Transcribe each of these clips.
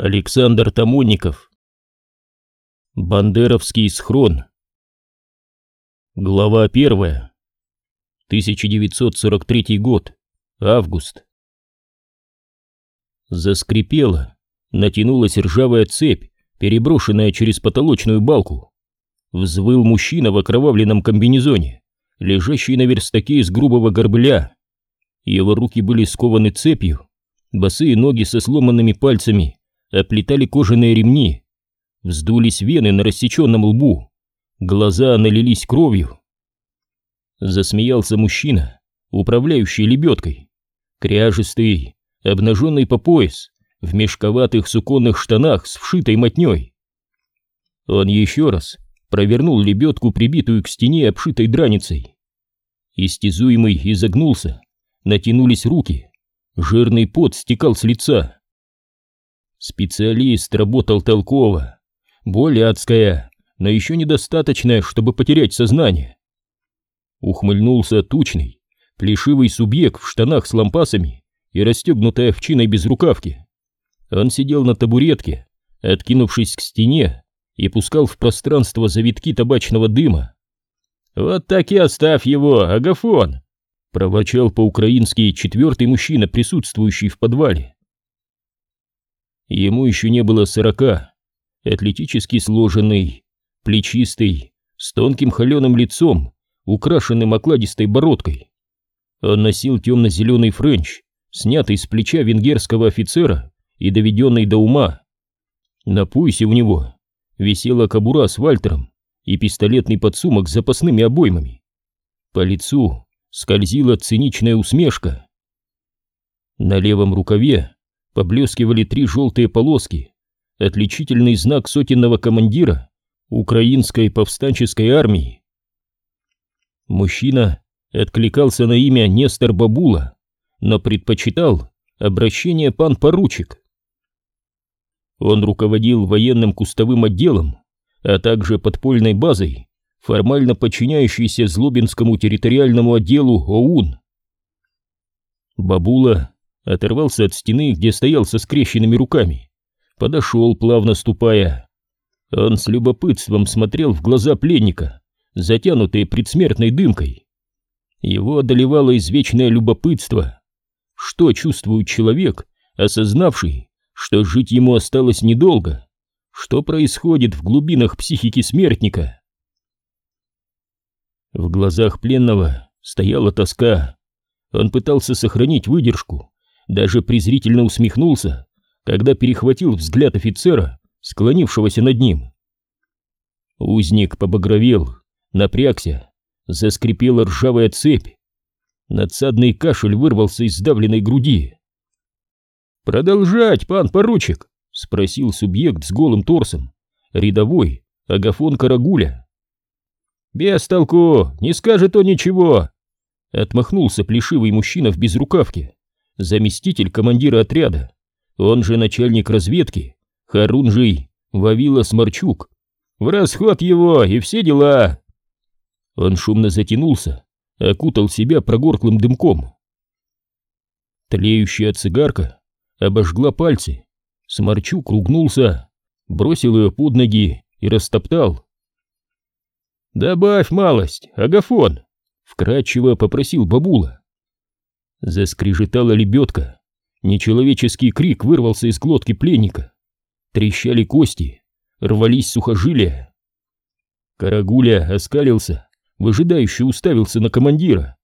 Александр Тамонников. Бандеровский схрон. Глава первая. 1943 год. Август. Заскрипела, натянулась ржавая цепь, переброшенная через потолочную балку. Взвыл мужчина в окровавленном комбинезоне, лежащий на верстаке из грубого горбля. Его руки были скованы цепью, босые ноги со сломанными пальцами оплетали кожаные ремни, вздулись вены на рассеченном лбу, глаза налились кровью. Засмеялся мужчина, управляющий лебедкой, кряжистый, обнаженный по пояс, в мешковатых суконных штанах с вшитой мотней. Он еще раз провернул лебедку, прибитую к стене, обшитой драницей. Истязуемый изогнулся, натянулись руки, жирный пот стекал с лица. Специалист работал толково. Боль адская, но еще недостаточная, чтобы потерять сознание. Ухмыльнулся тучный, плешивый субъект в штанах с лампасами и расстегнутой овчиной без рукавки. Он сидел на табуретке, откинувшись к стене, и пускал в пространство завитки табачного дыма. «Вот так и оставь его, Агафон!» — проворчал по-украински четвертый мужчина, присутствующий в подвале. Ему еще не было сорока, атлетически сложенный, плечистый, с тонким холеным лицом, украшенным окладистой бородкой. Он носил темно-зеленый френч, снятый с плеча венгерского офицера и доведенный до ума. На поясе у него висела кобура с Вальтером и пистолетный подсумок с запасными обоймами. По лицу скользила циничная усмешка. На левом рукаве поблескивали три желтые полоски, отличительный знак сотенного командира украинской повстанческой армии. Мужчина откликался на имя Нестор Бабула, но предпочитал обращение пан-поручик. Он руководил военным кустовым отделом, а также подпольной базой, формально подчиняющейся Злобинскому территориальному отделу ОУН. Бабула оторвался от стены, где стоял со скрещенными руками, подошел, плавно ступая. Он с любопытством смотрел в глаза пленника, затянутые предсмертной дымкой. Его одолевало извечное любопытство. Что чувствует человек, осознавший, что жить ему осталось недолго? Что происходит в глубинах психики смертника? В глазах пленного стояла тоска. Он пытался сохранить выдержку, даже презрительно усмехнулся, когда перехватил взгляд офицера, склонившегося над ним. Узник побагровел, напрягся, заскрипела ржавая цепь. Надсадный кашель вырвался из сдавленной груди. «Продолжать, пан поручик!» — спросил субъект с голым торсом, рядовой, Агафон Карагуля. «Без толку, не скажет он ничего!» — отмахнулся плешивый мужчина в безрукавке заместитель командира отряда, он же начальник разведки, Харунжий Вавила Сморчук. В расход его и все дела. Он шумно затянулся, окутал себя прогорклым дымком. Тлеющая цигарка обожгла пальцы. Сморчук ругнулся, бросил ее под ноги и растоптал. «Добавь малость, Агафон!» — вкратчиво попросил бабула. Заскрежетала лебедка. Нечеловеческий крик вырвался из глотки пленника. Трещали кости, рвались сухожилия. Карагуля оскалился, выжидающе уставился на командира.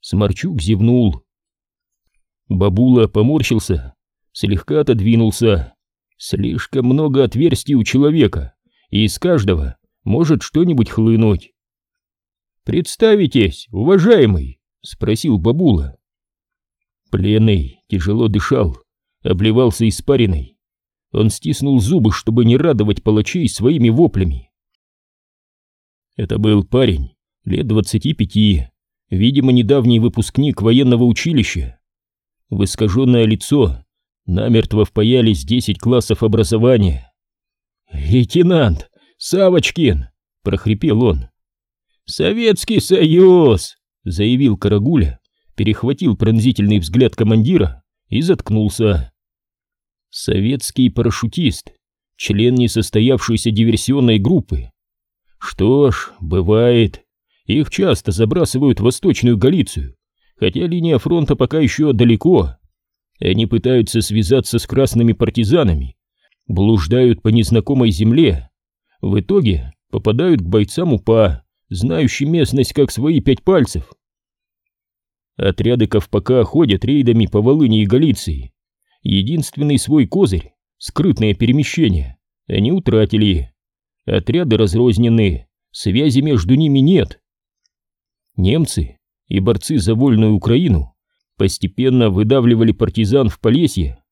Сморчук зевнул. Бабула поморщился, слегка отодвинулся. Слишком много отверстий у человека, и из каждого может что-нибудь хлынуть. «Представитесь, уважаемый?» — спросил бабула. Пленный тяжело дышал, обливался испариной. Он стиснул зубы, чтобы не радовать палачей своими воплями. Это был парень, лет двадцати пяти, видимо, недавний выпускник военного училища. В искаженное лицо намертво впаялись десять классов образования. «Лейтенант Савочкин!» — прохрипел он. «Советский Союз!» — заявил Карагуля перехватил пронзительный взгляд командира и заткнулся. Советский парашютист, член несостоявшейся диверсионной группы. Что ж, бывает. Их часто забрасывают в Восточную Галицию, хотя линия фронта пока еще далеко. Они пытаются связаться с красными партизанами, блуждают по незнакомой земле. В итоге попадают к бойцам УПА, знающим местность как свои пять пальцев. Отряды Ковпака ходят рейдами по Волыни и Галиции. Единственный свой козырь — скрытное перемещение — они утратили. Отряды разрознены, связи между ними нет. Немцы и борцы за вольную Украину постепенно выдавливали партизан в Полесье.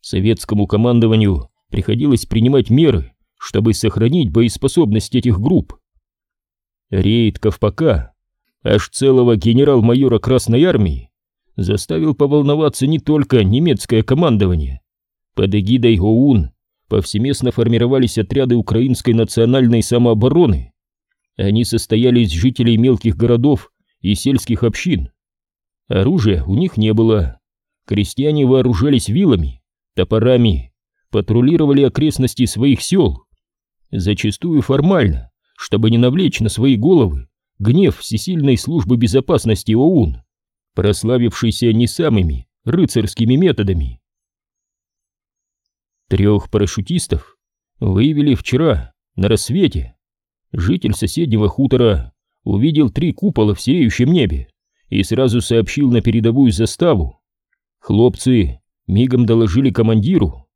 Советскому командованию приходилось принимать меры, чтобы сохранить боеспособность этих групп. Рейд Ковпака, аж целого генерал-майора Красной Армии, заставил поволноваться не только немецкое командование. Под эгидой ОУН повсеместно формировались отряды украинской национальной самообороны. Они состояли из жителей мелких городов и сельских общин. Оружия у них не было. Крестьяне вооружались вилами, топорами, патрулировали окрестности своих сел. Зачастую формально, чтобы не навлечь на свои головы гнев Всесильной службы безопасности ОУН, прославившейся не самыми рыцарскими методами. Трех парашютистов выявили вчера на рассвете. Житель соседнего хутора увидел три купола в сереющем небе и сразу сообщил на передовую заставу. Хлопцы мигом доложили командиру.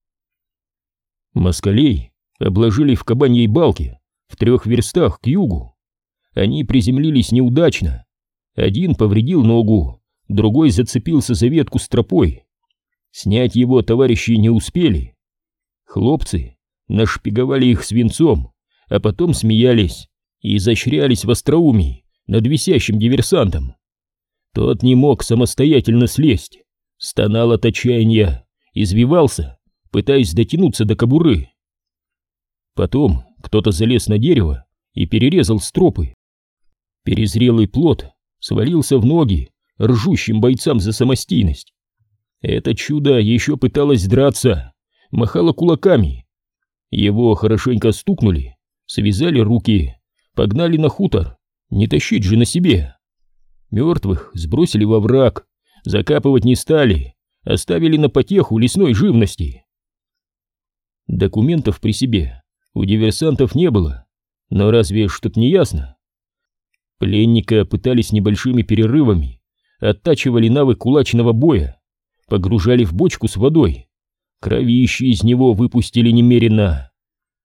Москалей обложили в кабаньей балке в трех верстах к югу. Они приземлились неудачно. Один повредил ногу, другой зацепился за ветку с тропой. Снять его товарищи не успели. Хлопцы нашпиговали их свинцом, а потом смеялись и изощрялись в остроумии над висящим диверсантом. Тот не мог самостоятельно слезть, стонал от отчаяния, извивался, пытаясь дотянуться до кобуры. Потом кто-то залез на дерево и перерезал стропы. Перезрелый плод свалился в ноги ржущим бойцам за самостийность. Это чудо еще пыталось драться, махало кулаками. Его хорошенько стукнули, связали руки, погнали на хутор, не тащить же на себе. Мертвых сбросили во враг, закапывать не стали, оставили на потеху лесной живности. Документов при себе у диверсантов не было, но разве что-то не ясно? Пленника пытались небольшими перерывами, оттачивали навык кулачного боя, погружали в бочку с водой, Кровище из него выпустили немерено.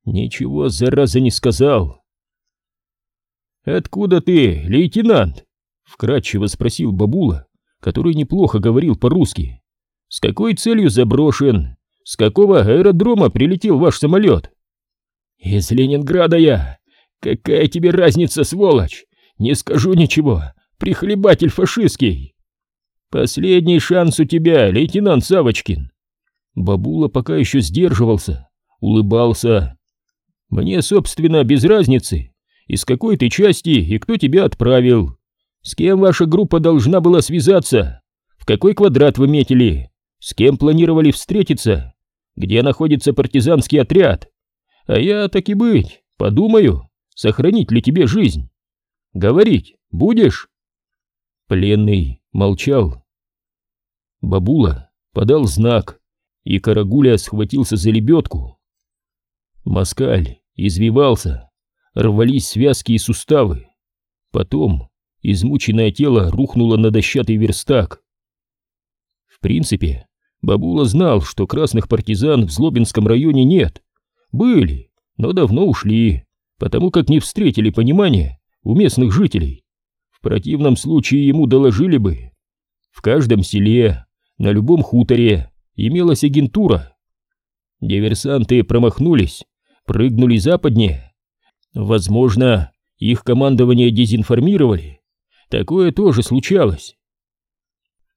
Ничего, зараза, не сказал. «Откуда ты, лейтенант?» — вкратчиво спросил бабула, который неплохо говорил по-русски. «С какой целью заброшен? С какого аэродрома прилетел ваш самолет?» «Из Ленинграда я. Какая тебе разница, сволочь? Не скажу ничего, прихлебатель фашистский!» «Последний шанс у тебя, лейтенант Савочкин. Бабула пока еще сдерживался, улыбался. «Мне, собственно, без разницы, из какой ты части и кто тебя отправил. С кем ваша группа должна была связаться? В какой квадрат вы метили? С кем планировали встретиться? Где находится партизанский отряд? А я, так и быть, подумаю, сохранить ли тебе жизнь. Говорить будешь?» Пленный молчал. Бабула подал знак, и Карагуля схватился за лебедку. Москаль извивался, рвались связки и суставы. Потом измученное тело рухнуло на дощатый верстак. В принципе, Бабула знал, что красных партизан в Злобинском районе нет. Были, но давно ушли, потому как не встретили понимания у местных жителей. В противном случае ему доложили бы. В каждом селе, на любом хуторе имелась агентура. Диверсанты промахнулись, прыгнули западнее. Возможно, их командование дезинформировали. Такое тоже случалось.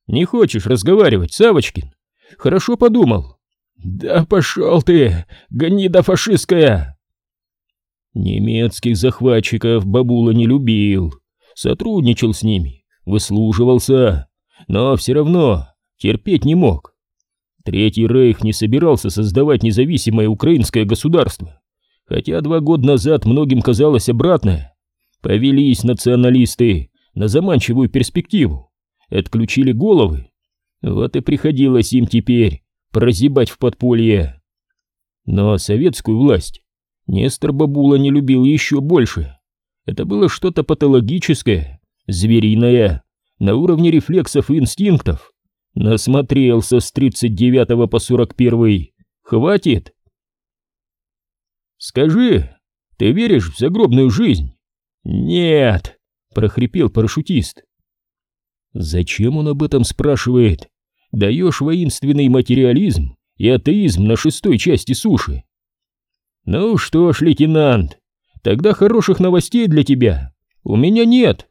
Не хочешь разговаривать, Савочкин? Хорошо подумал. Да пошел ты, гнида фашистская! Немецких захватчиков бабула не любил, сотрудничал с ними, выслуживался, но все равно терпеть не мог. Третий рейх не собирался создавать независимое украинское государство, хотя два года назад многим казалось обратное. Повелись националисты на заманчивую перспективу, отключили головы. Вот и приходилось им теперь прозябать в подполье. Но советскую власть Нестор Бабула не любил еще больше. Это было что-то патологическое, звериное, на уровне рефлексов и инстинктов. Насмотрелся с 39 по 41. Хватит? Скажи, ты веришь в загробную жизнь? Нет, прохрипел парашютист. Зачем он об этом спрашивает? Даешь воинственный материализм и атеизм на шестой части суши. Ну что ж, лейтенант, тогда хороших новостей для тебя у меня нет.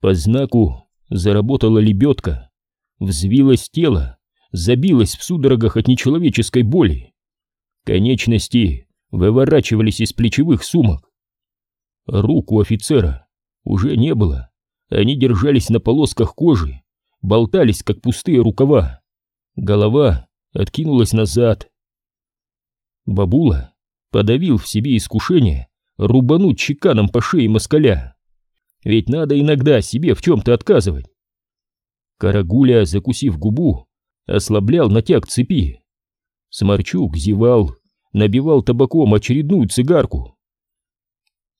По знаку заработала лебедка, взвилось тело, забилось в судорогах от нечеловеческой боли. Конечности выворачивались из плечевых сумок. Рук у офицера уже не было, они держались на полосках кожи, болтались, как пустые рукава. Голова откинулась назад, Бабула подавил в себе искушение рубануть чеканом по шее москаля. Ведь надо иногда себе в чем-то отказывать. Карагуля, закусив губу, ослаблял натяг цепи. Сморчук зевал, набивал табаком очередную цигарку.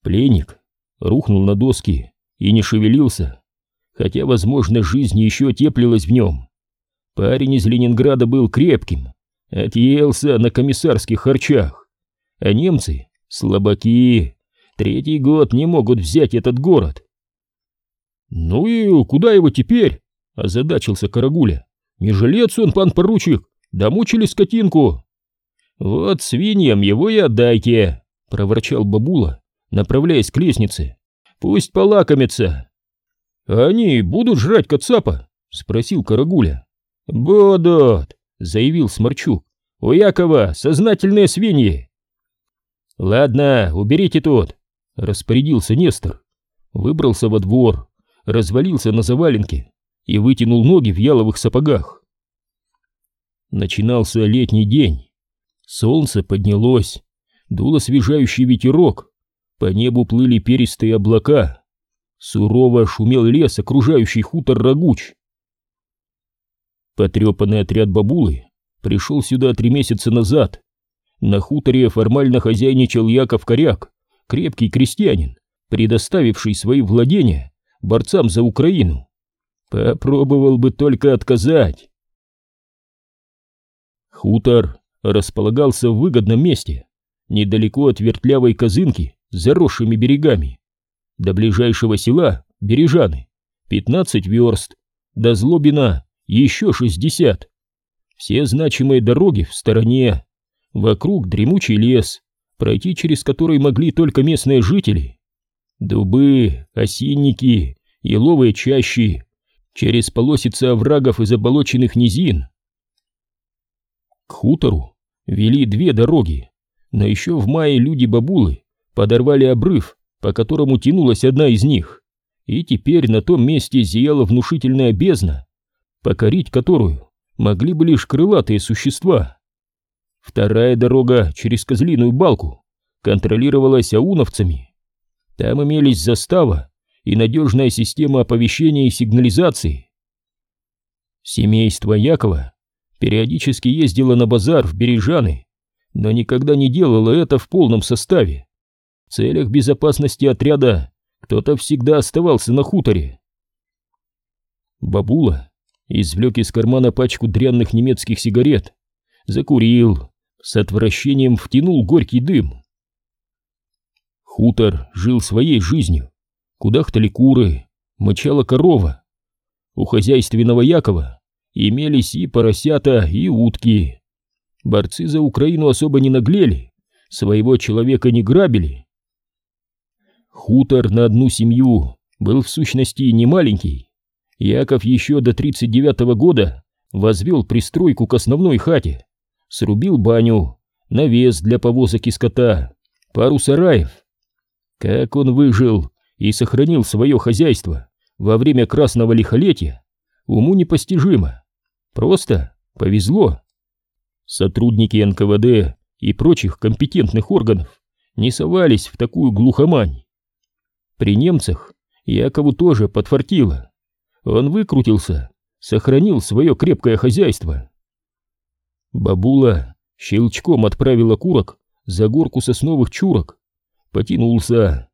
Пленник рухнул на доски и не шевелился, хотя, возможно, жизнь еще теплилась в нем. Парень из Ленинграда был крепким, Отъелся на комиссарских харчах. А немцы — слабаки. Третий год не могут взять этот город. «Ну и куда его теперь?» — озадачился Карагуля. «Не жилец он, пан поручик, домучили скотинку». «Вот свиньям его и отдайте», — проворчал бабула, направляясь к лестнице. «Пусть полакомятся». «Они будут жрать кацапа?» — спросил Карагуля. «Будут», — заявил Сморчук. «У Якова сознательные свиньи!» «Ладно, уберите тут!» — распорядился Нестор. Выбрался во двор, развалился на заваленке и вытянул ноги в яловых сапогах. Начинался летний день. Солнце поднялось, дул освежающий ветерок, по небу плыли перистые облака. Сурово шумел лес, окружающий хутор Рагуч. Потрепанный отряд бабулы пришел сюда три месяца назад. На хуторе формально хозяйничал Яков Коряк, крепкий крестьянин, предоставивший свои владения борцам за Украину. Попробовал бы только отказать. Хутор располагался в выгодном месте, недалеко от вертлявой козынки с заросшими берегами. До ближайшего села, Бережаны, 15 верст, до Злобина еще шестьдесят. Все значимые дороги в стороне, вокруг дремучий лес, пройти через который могли только местные жители. Дубы, осинники, еловые чащи, через полосицы оврагов и заболоченных низин. К хутору вели две дороги, но еще в мае люди-бабулы подорвали обрыв, по которому тянулась одна из них, и теперь на том месте зияла внушительная бездна, покорить которую могли бы лишь крылатые существа. Вторая дорога через Козлиную балку контролировалась ауновцами. Там имелись застава и надежная система оповещения и сигнализации. Семейство Якова периодически ездило на базар в Бережаны, но никогда не делало это в полном составе. В целях безопасности отряда кто-то всегда оставался на хуторе. Бабула извлек из кармана пачку дрянных немецких сигарет, закурил, с отвращением втянул горький дым. Хутор жил своей жизнью, кудахтали куры, мычала корова. У хозяйственного Якова имелись и поросята, и утки. Борцы за Украину особо не наглели, своего человека не грабили. Хутор на одну семью был в сущности не маленький, Яков еще до 39 -го года возвел пристройку к основной хате, срубил баню, навес для повозок и скота, пару сараев. Как он выжил и сохранил свое хозяйство во время красного лихолетия, уму непостижимо. Просто повезло. Сотрудники НКВД и прочих компетентных органов не совались в такую глухомань. При немцах Якову тоже подфартило. Он выкрутился, сохранил свое крепкое хозяйство. Бабула щелчком отправила курок за горку сосновых чурок, потянулся.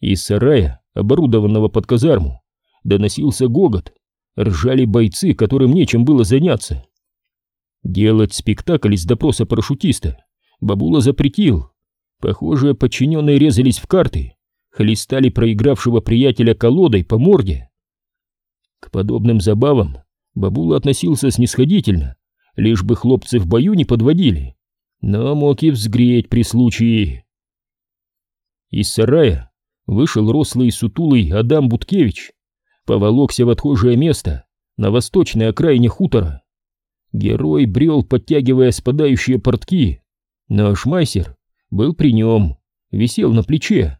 Из сарая, оборудованного под казарму, доносился гогот, ржали бойцы, которым нечем было заняться. Делать спектакль из допроса парашютиста бабула запретил. Похоже, подчиненные резались в карты, хлестали проигравшего приятеля колодой по морде. К подобным забавам бабула относился снисходительно, лишь бы хлопцы в бою не подводили, но мог и взгреть при случае. Из сарая вышел рослый и сутулый Адам Буткевич, поволокся в отхожее место на восточной окраине хутора. Герой брел, подтягивая спадающие портки, но шмайсер был при нем, висел на плече.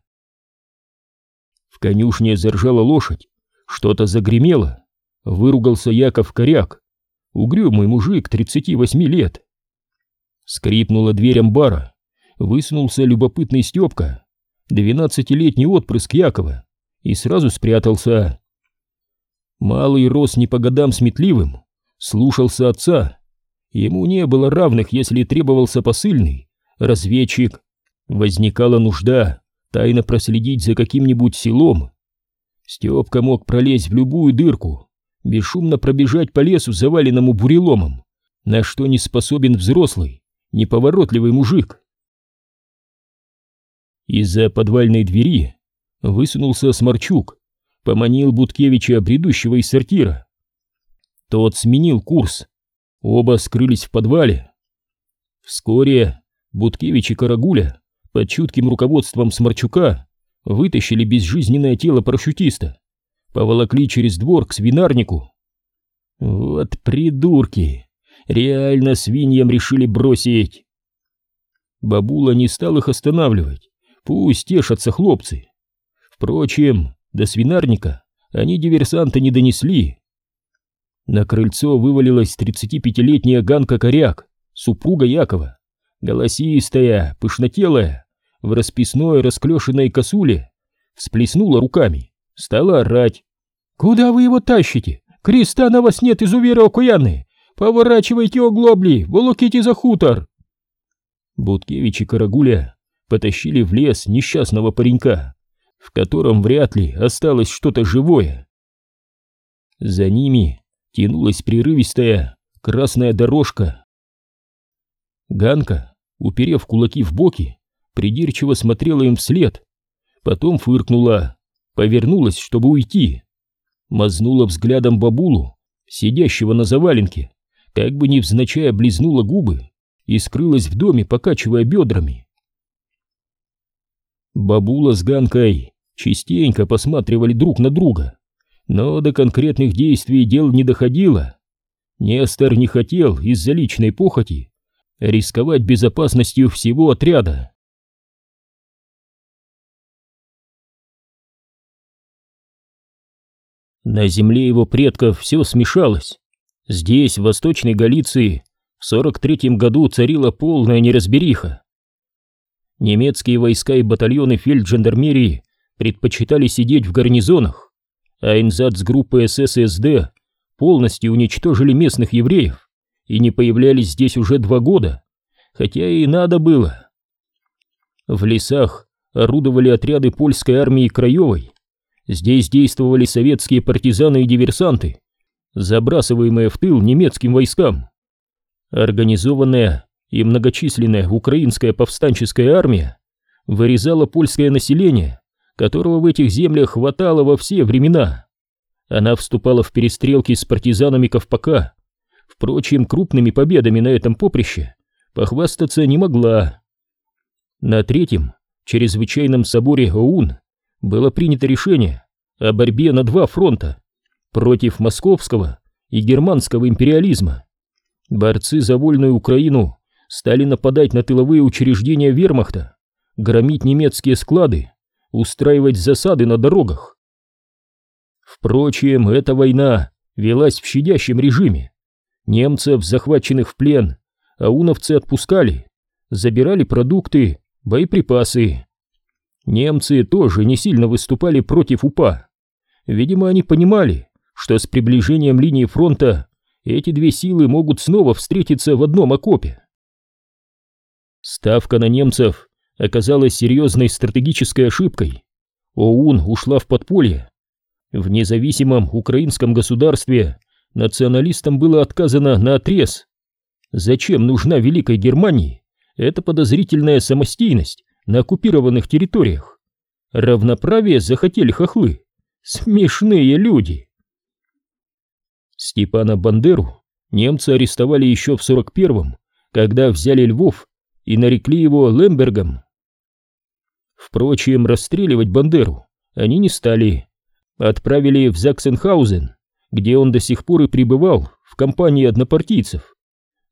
В конюшне заржала лошадь, что-то загремело. Выругался Яков Коряк, угрюмый мужик 38 лет. Скрипнула дверь амбара, высунулся любопытный Степка, двенадцатилетний отпрыск Якова, и сразу спрятался. Малый рос не по годам сметливым, слушался отца. Ему не было равных, если требовался посыльный, разведчик. Возникала нужда, тайно проследить за каким-нибудь селом. Степка мог пролезть в любую дырку, бесшумно пробежать по лесу, заваленному буреломом, на что не способен взрослый, неповоротливый мужик. Из-за подвальной двери высунулся Сморчук, поманил Буткевича, бредущего из сортира. Тот сменил курс, оба скрылись в подвале. Вскоре Буткевич и Карагуля под чутким руководством Сморчука вытащили безжизненное тело парашютиста, поволокли через двор к свинарнику. Вот придурки! Реально свиньям решили бросить. Бабула не стал их останавливать, пусть тешатся хлопцы. Впрочем, до свинарника они диверсанта не донесли. На крыльцо вывалилась 35-летняя Ганка Коряк, супруга Якова, голосистая, пышнотелая, в расписной расклешенной косуле, всплеснула руками, стала орать. «Куда вы его тащите? Креста на вас нет, изуверы окуяны! Поворачивайте оглобли, волоките за хутор!» Буткевич и Карагуля потащили в лес несчастного паренька, в котором вряд ли осталось что-то живое. За ними тянулась прерывистая красная дорожка. Ганка, уперев кулаки в боки, придирчиво смотрела им вслед, потом фыркнула, повернулась, чтобы уйти, мазнула взглядом бабулу, сидящего на заваленке, как бы невзначай облизнула губы и скрылась в доме, покачивая бедрами. Бабула с Ганкой частенько посматривали друг на друга, но до конкретных действий дел не доходило. Нестор не хотел из-за личной похоти рисковать безопасностью всего отряда. На земле его предков все смешалось. Здесь, в Восточной Галиции, в 43-м году царила полная неразбериха. Немецкие войска и батальоны фельджандармерии предпочитали сидеть в гарнизонах, а инзац группы СССД полностью уничтожили местных евреев и не появлялись здесь уже два года, хотя и надо было. В лесах орудовали отряды польской армии Краевой, Здесь действовали советские партизаны и диверсанты, забрасываемые в тыл немецким войскам. Организованная и многочисленная украинская повстанческая армия вырезала польское население, которого в этих землях хватало во все времена. Она вступала в перестрелки с партизанами Ковпака. Впрочем, крупными победами на этом поприще похвастаться не могла. На третьем, чрезвычайном соборе ОУН, было принято решение о борьбе на два фронта против московского и германского империализма. Борцы за вольную Украину стали нападать на тыловые учреждения вермахта, громить немецкие склады, устраивать засады на дорогах. Впрочем, эта война велась в щадящем режиме. Немцев, захваченных в плен, ауновцы отпускали, забирали продукты, боеприпасы. Немцы тоже не сильно выступали против УПА. Видимо, они понимали, что с приближением линии фронта эти две силы могут снова встретиться в одном окопе. Ставка на немцев оказалась серьезной стратегической ошибкой. ОУН ушла в подполье. В независимом украинском государстве националистам было отказано на отрез. Зачем нужна Великой Германии эта подозрительная самостийность на оккупированных территориях? Равноправие захотели хохлы. Смешные люди. Степана Бандеру немцы арестовали еще в 41-м, когда взяли Львов и нарекли его Лембергом. Впрочем, расстреливать Бандеру они не стали. Отправили в Заксенхаузен, где он до сих пор и пребывал в компании однопартийцев.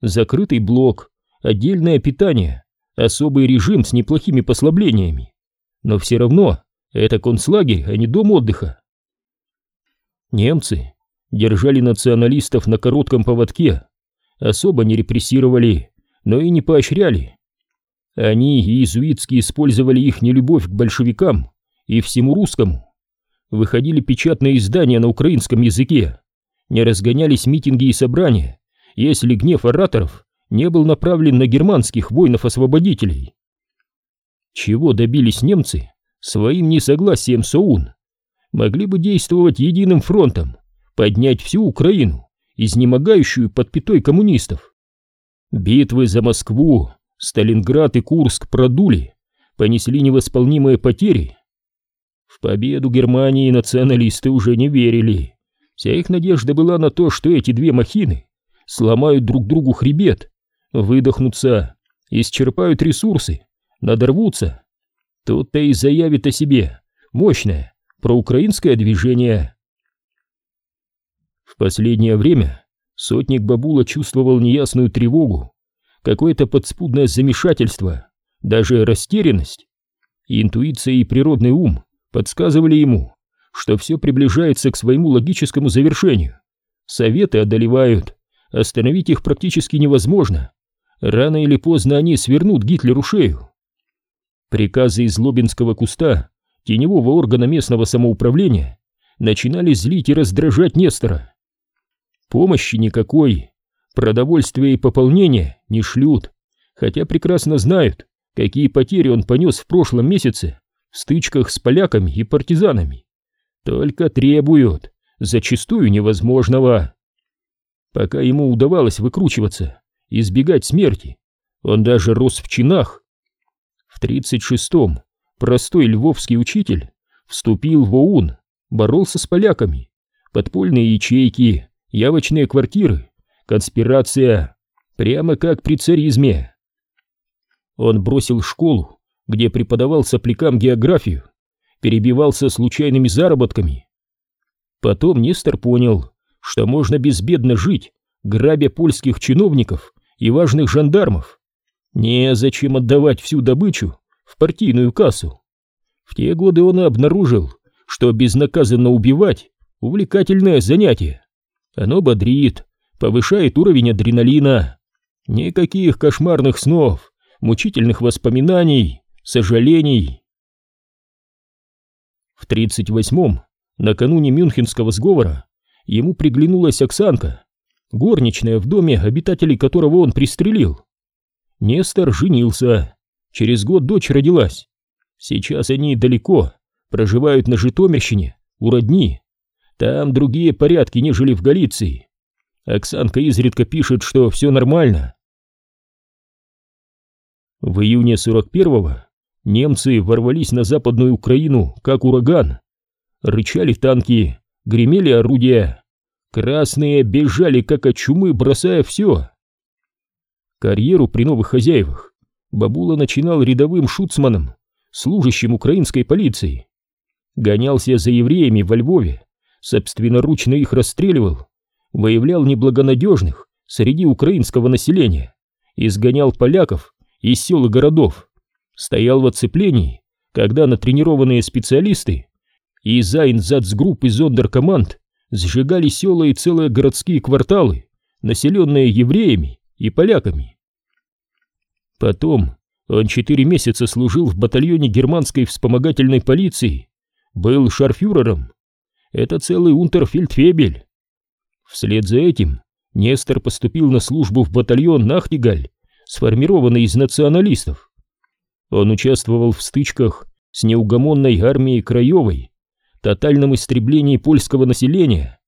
Закрытый блок, отдельное питание, особый режим с неплохими послаблениями. Но все равно это концлагерь, а не дом отдыха. Немцы держали националистов на коротком поводке, особо не репрессировали, но и не поощряли. Они, иезуитски, использовали их нелюбовь к большевикам и всему русскому. Выходили печатные издания на украинском языке, не разгонялись митинги и собрания, если гнев ораторов не был направлен на германских воинов-освободителей. Чего добились немцы своим несогласием с ОУН? Могли бы действовать единым фронтом, поднять всю Украину, изнемогающую под пятой коммунистов. Битвы за Москву, Сталинград и Курск продули, понесли невосполнимые потери. В победу Германии националисты уже не верили. Вся их надежда была на то, что эти две махины сломают друг другу хребет, выдохнутся, исчерпают ресурсы, надорвутся. Тут-то и заявит о себе мощное проукраинское движение. В последнее время сотник Бабула чувствовал неясную тревогу, какое-то подспудное замешательство, даже растерянность. Интуиция и природный ум подсказывали ему, что все приближается к своему логическому завершению. Советы одолевают, остановить их практически невозможно. Рано или поздно они свернут Гитлеру шею. Приказы из Лобинского куста, теневого органа местного самоуправления, начинали злить и раздражать Нестора. Помощи никакой, продовольствия и пополнения не шлют, хотя прекрасно знают, какие потери он понес в прошлом месяце в стычках с поляками и партизанами. Только требуют, зачастую невозможного. Пока ему удавалось выкручиваться, избегать смерти, он даже рос в чинах. В 36-м простой львовский учитель вступил в ОУН, боролся с поляками, подпольные ячейки, явочные квартиры, конспирация, прямо как при царизме. Он бросил школу, где преподавал соплякам географию, перебивался случайными заработками. Потом Нестор понял, что можно безбедно жить, грабя польских чиновников и важных жандармов. Незачем отдавать всю добычу в партийную кассу. В те годы он обнаружил, что безнаказанно убивать – увлекательное занятие. Оно бодрит, повышает уровень адреналина. Никаких кошмарных снов, мучительных воспоминаний, сожалений. В 38-м, накануне Мюнхенского сговора, ему приглянулась Оксанка, горничная в доме, обитателей которого он пристрелил. Нестор женился, через год дочь родилась. Сейчас они далеко, проживают на Житомирщине, у родни. Там другие порядки, нежели в Галиции. Оксанка изредка пишет, что все нормально. В июне 41-го немцы ворвались на западную Украину, как ураган. Рычали танки, гремели орудия. Красные бежали, как от чумы, бросая все. Карьеру при новых хозяевах Бабула начинал рядовым шуцманом, служащим украинской полиции. Гонялся за евреями во Львове, собственноручно их расстреливал, выявлял неблагонадежных среди украинского населения, изгонял поляков из сел и городов, стоял в оцеплении, когда натренированные специалисты из Айнзацгрупп и зондеркоманд сжигали села и целые городские кварталы, населенные евреями и поляками. Потом он четыре месяца служил в батальоне германской вспомогательной полиции, был шарфюрером. Это целый унтерфельдфебель. Вслед за этим Нестор поступил на службу в батальон Нахтигаль, сформированный из националистов. Он участвовал в стычках с неугомонной армией Краевой, тотальном истреблении польского населения.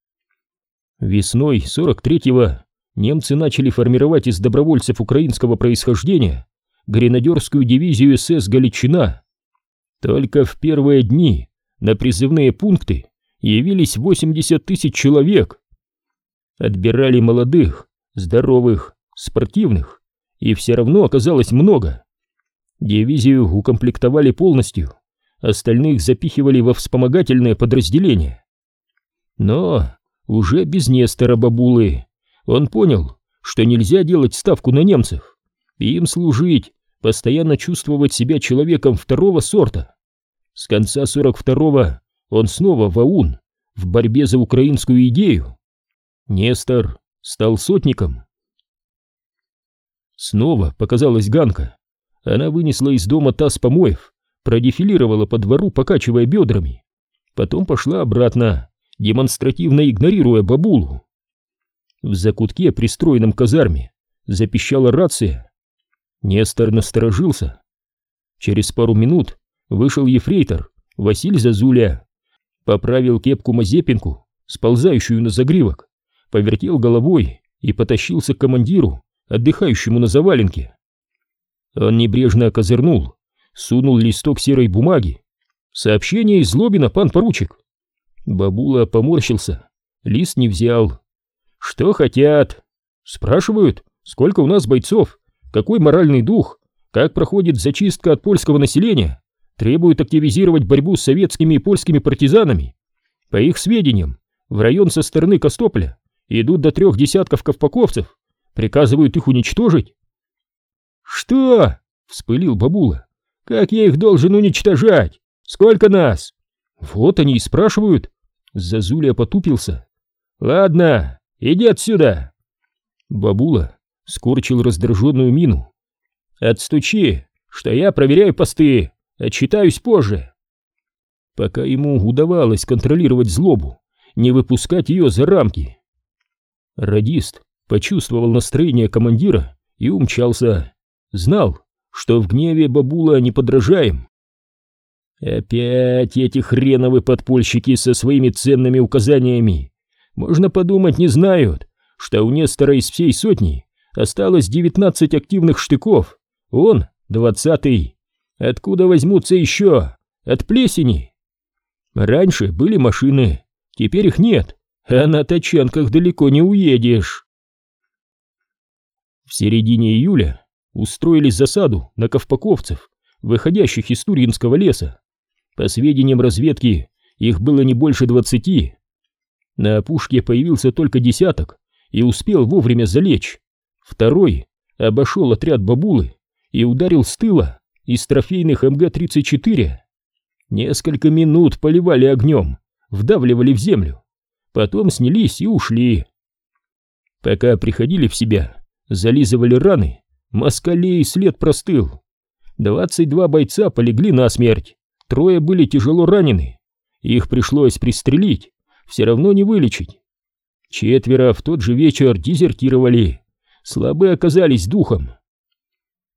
Весной 43-го немцы начали формировать из добровольцев украинского происхождения гренадерскую дивизию СС «Галичина». Только в первые дни на призывные пункты явились 80 тысяч человек. Отбирали молодых, здоровых, спортивных, и все равно оказалось много. Дивизию укомплектовали полностью, остальных запихивали во вспомогательное подразделение. Но уже без Нестора Бабулы он понял, что нельзя делать ставку на немцев, им служить, постоянно чувствовать себя человеком второго сорта. С конца 42-го он снова в АУН, в борьбе за украинскую идею. Нестор стал сотником. Снова показалась Ганка. Она вынесла из дома таз помоев, продефилировала по двору, покачивая бедрами. Потом пошла обратно, демонстративно игнорируя бабулу. В закутке, пристроенном казарме, запищала рация. Нестор насторожился. Через пару минут вышел ефрейтор Василий Зазуля, поправил кепку Мазепинку, сползающую на загривок, повертел головой и потащился к командиру, отдыхающему на заваленке. Он небрежно козырнул, сунул листок серой бумаги. «Сообщение из Лобина, пан поручик». Бабула поморщился, лист не взял. «Что хотят?» «Спрашивают, сколько у нас бойцов, какой моральный дух, как проходит зачистка от польского населения, требуют активизировать борьбу с советскими и польскими партизанами. По их сведениям, в район со стороны Костополя идут до трех десятков ковпаковцев, приказывают их уничтожить. «Что?» — вспылил бабула. «Как я их должен уничтожать? Сколько нас?» «Вот они и спрашивают». Зазуля потупился. «Ладно, иди отсюда!» Бабула скорчил раздраженную мину. «Отстучи, что я проверяю посты, отчитаюсь позже». Пока ему удавалось контролировать злобу, не выпускать ее за рамки. Радист почувствовал настроение командира и умчался. Знал, что в гневе бабула не подражаем. Опять эти хреновы подпольщики со своими ценными указаниями. Можно подумать, не знают, что у Нестора из всей сотни осталось 19 активных штыков, он двадцатый. Откуда возьмутся еще? От плесени. Раньше были машины, теперь их нет, а на тачанках далеко не уедешь. В середине июля устроили засаду на ковпаковцев, выходящих из Туринского леса. По сведениям разведки, их было не больше двадцати. На опушке появился только десяток и успел вовремя залечь. Второй обошел отряд бабулы и ударил с тыла из трофейных МГ-34. Несколько минут поливали огнем, вдавливали в землю, потом снялись и ушли. Пока приходили в себя, зализывали раны, москалей след простыл. 22 бойца полегли насмерть, трое были тяжело ранены, их пришлось пристрелить, все равно не вылечить. Четверо в тот же вечер дезертировали, слабые оказались духом.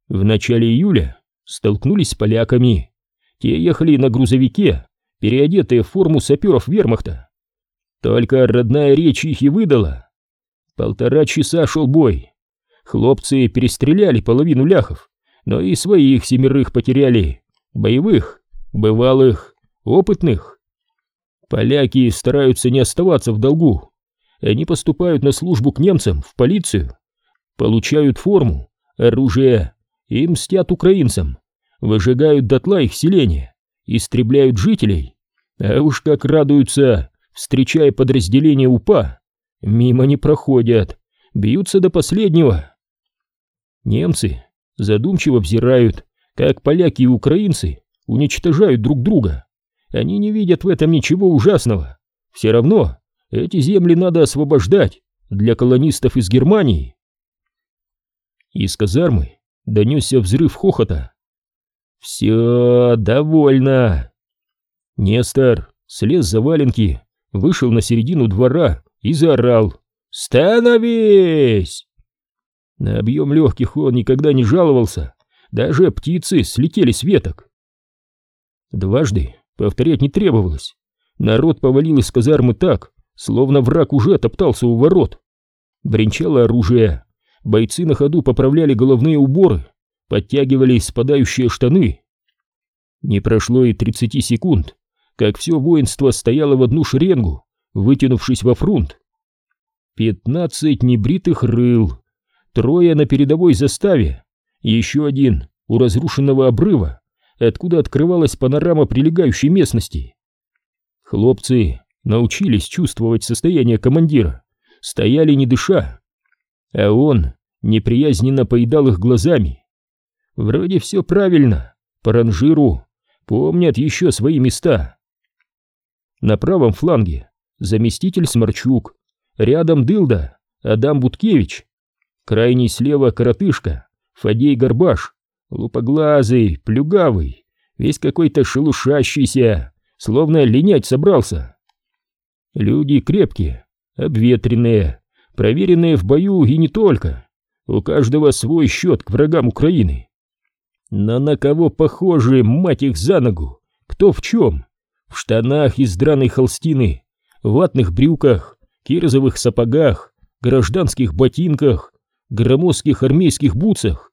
В начале июля столкнулись с поляками. Те ехали на грузовике, переодетые в форму саперов вермахта. Только родная речь их и выдала. Полтора часа шел бой. Хлопцы перестреляли половину ляхов, но и своих семерых потеряли. Боевых, бывалых, опытных. Поляки стараются не оставаться в долгу. Они поступают на службу к немцам, в полицию, получают форму, оружие и мстят украинцам, выжигают дотла их селения, истребляют жителей, а уж как радуются, встречая подразделения УПА, мимо не проходят, бьются до последнего. Немцы задумчиво взирают, как поляки и украинцы уничтожают друг друга. Они не видят в этом ничего ужасного. Все равно эти земли надо освобождать, для колонистов из Германии. Из казармы донесся взрыв хохота. «Все, довольно!» Нестор слез за валенки, вышел на середину двора и заорал «Становись!» На объем легких он никогда не жаловался, даже птицы слетели с веток. Дважды повторять не требовалось. Народ повалил из казармы так, словно враг уже топтался у ворот. Бренчало оружие, бойцы на ходу поправляли головные уборы, подтягивали спадающие штаны. Не прошло и 30 секунд, как все воинство стояло в одну шеренгу, вытянувшись во фронт. Пятнадцать небритых рыл, трое на передовой заставе, еще один у разрушенного обрыва, откуда открывалась панорама прилегающей местности. Хлопцы научились чувствовать состояние командира, стояли не дыша, а он неприязненно поедал их глазами. Вроде все правильно, по ранжиру, помнят еще свои места. На правом фланге заместитель Сморчук, рядом Дылда, Адам Буткевич, крайний слева коротышка, Фадей Горбаш, лупоглазый, плюгавый, весь какой-то шелушащийся, словно линять собрался. Люди крепкие, обветренные, проверенные в бою и не только. У каждого свой счет к врагам Украины. Но на кого похожи, мать их за ногу? Кто в чем? В штанах из драной холстины, ватных брюках, кирзовых сапогах, гражданских ботинках, громоздких армейских бутсах.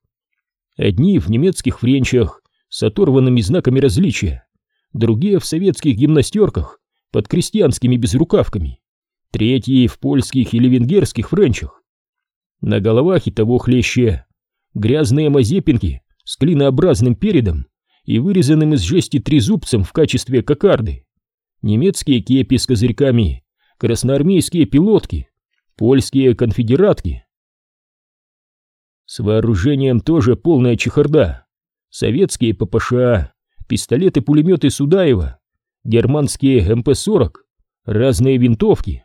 Одни в немецких френчах с оторванными знаками различия, другие в советских гимнастерках под крестьянскими безрукавками, третьи в польских или венгерских френчах. На головах и того хлеще, грязные мазепинки с клинообразным передом и вырезанным из жести трезубцем в качестве кокарды, немецкие кепи с козырьками, красноармейские пилотки, польские конфедератки. С вооружением тоже полная чехарда. Советские ППШ, пистолеты-пулеметы Судаева, германские МП-40, разные винтовки.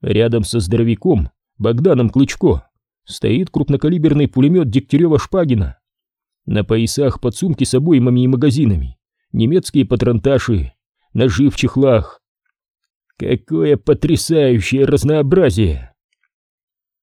Рядом со здоровяком Богданом Клычко стоит крупнокалиберный пулемет Дегтярева-Шпагина. На поясах подсумки с обоймами и магазинами, немецкие патронташи, ножи в чехлах. Какое потрясающее разнообразие!